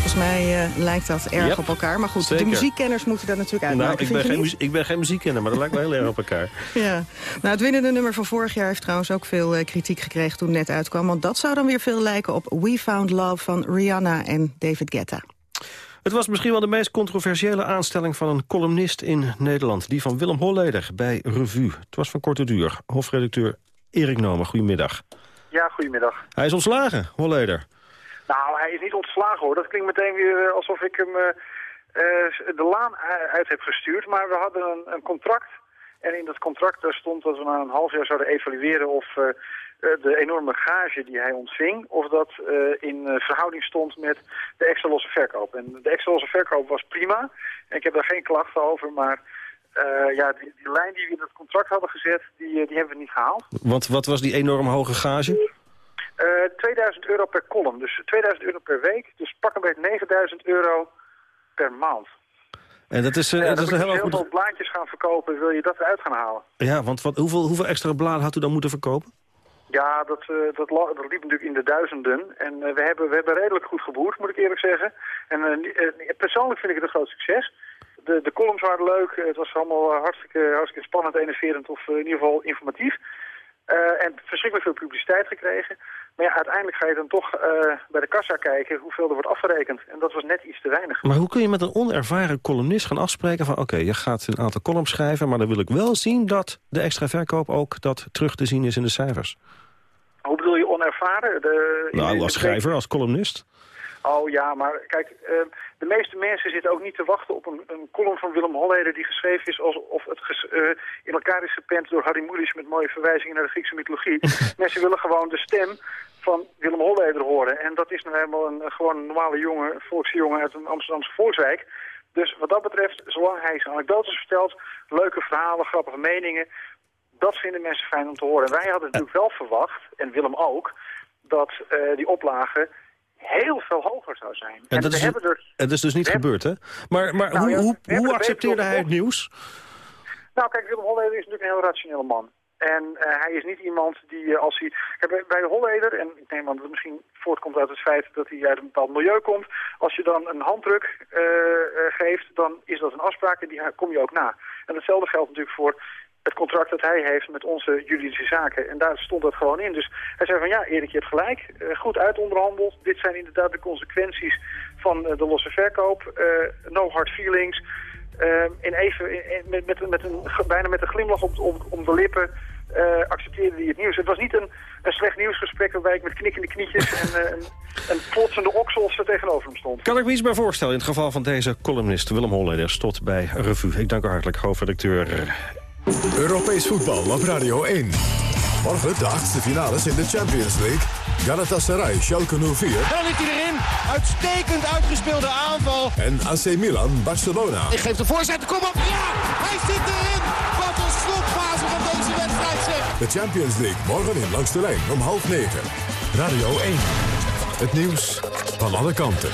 Volgens mij uh, lijkt dat erg Yep, op elkaar. Maar goed, zeker. de muziekkenners moeten dat natuurlijk Nou, uitmaken. ik ben, geen, ik ben geen muziekkenner, maar dat lijkt wel heel erg op elkaar. Ja. Nou, het winnende nummer van vorig jaar heeft trouwens ook veel eh, kritiek gekregen toen het net uitkwam. Want dat zou dan weer veel lijken op We Found Love van Rihanna en David Guetta. Het was misschien wel de meest controversiële aanstelling van een columnist in Nederland. Die van Willem Holleder bij Revue. Het was van korte duur. Hofredacteur Erik Nomen, goedemiddag. Ja, goedemiddag. Hij is ontslagen, Holleder. Nou, hij is niet ontslagen hoor. Dat klinkt meteen weer eh, alsof ik hem eh, eh, de laan uit heb gestuurd. Maar we hadden een, een contract. En in dat contract stond dat we na een half jaar zouden evalueren of de enorme gage die hij ontving, of dat in verhouding stond met de extra losse verkoop. En de extra losse verkoop was prima. En ik heb daar geen klachten over, maar ja, die, lijn die we in het contract hadden gezet, die, die hebben we niet gehaald. Want wat was die enorm hoge gage? Eh 2000 euro per column, dus 2000 euro per week. Dus pak een beetje 9000 euro per maand. En dat is, eh, ja, dat is een je heel heel goed... veel blaadjes gaan verkopen, wil je dat eruit gaan halen. Ja, want wat, hoeveel, hoeveel extra bladen had u dan moeten verkopen? Ja, dat, eh, dat, liep natuurlijk in de duizenden. En eh, we, hebben, we hebben redelijk goed geboerd, moet ik eerlijk zeggen. En eh, eh, persoonlijk vind ik het een groot succes. De, de columns waren leuk, het was allemaal eh, hartstikke, hartstikke spannend, enerverend of eh, in ieder geval informatief. Eh, en verschrikkelijk veel publiciteit gekregen. Maar ja, uiteindelijk ga je dan toch eh, bij de kassa kijken hoeveel er wordt afgerekend. En dat was net iets te weinig. Maar hoe kun je met een onervaren columnist gaan afspreken van... oké, je gaat een aantal columns schrijven... maar dan wil ik wel zien dat de extra verkoop ook dat terug te zien is in de cijfers. Hoe bedoel je onervaren? De, Nou, als schrijver, als columnist. Oh ja, maar kijk, eh, de meeste mensen zitten ook niet te wachten op een, een column van Willem Holleder die geschreven is alsof het ges- eh, in elkaar is gepend door Harry Mulisch met mooie verwijzingen naar de Griekse mythologie. mensen willen gewoon de stem van Willem Holleder horen. En dat is nou helemaal een, gewoon een normale jongen, volksjongen uit een Amsterdamse volkswijk. Dus wat dat betreft, zolang hij zijn anekdotes vertelt, leuke verhalen, grappige meningen, dat vinden mensen fijn om te horen. En wij hadden natuurlijk wel verwacht, en Willem ook, dat eh, die oplage heel veel hoger zou zijn. En dat is, hebben er het is dus niet gebeurd, hè? Maar, maar Nou hoe, ja, hoe, hoe er accepteerde hij het nieuws? Nou, kijk, Willem Holleder is natuurlijk een heel rationele man. En eh, hij is niet iemand die eh, als hij... Kijk, bij, Holleder, en ik neem aan dat het misschien voortkomt uit het feit dat hij uit een bepaald milieu komt. Als je dan een handdruk eh, geeft, dan is dat een afspraak en die kom je ook na. En hetzelfde geldt natuurlijk voor het contract dat hij heeft met onze juridische zaken. En daar stond dat gewoon in. Dus hij zei van ja, Erik, je hebt gelijk. Eh, goed uitonderhandeld. Dit zijn inderdaad de consequenties van eh, de losse verkoop. Eh, no hard feelings. in even, met, met, met een, bijna met een glimlach om, de lippen accepteerde hij het nieuws. Het was niet een, een slecht nieuwsgesprek waarbij ik met knikkende knietjes en uh, een, een plotsende oksels er tegenover hem stond. Kan ik me iets bij voorstellen in het geval van deze columnist Willem Holleder stot bij Revue. Ik dank u hartelijk, hoofdredacteur. Europees voetbal op Radio 1. Morgen de achtste finales in de Champions League. Galatasaray, Schalke 04. Dan ligt hij erin. Uitstekend uitgespeelde aanval. En AC Milan, Barcelona. Ik geef de voorzet, kom op. Ja, hij zit erin. Wat een slotfase van deze wedstrijd zeg. De Champions League, morgen in Langs de Lijn om half negen. Radio 1. Het nieuws van alle kanten.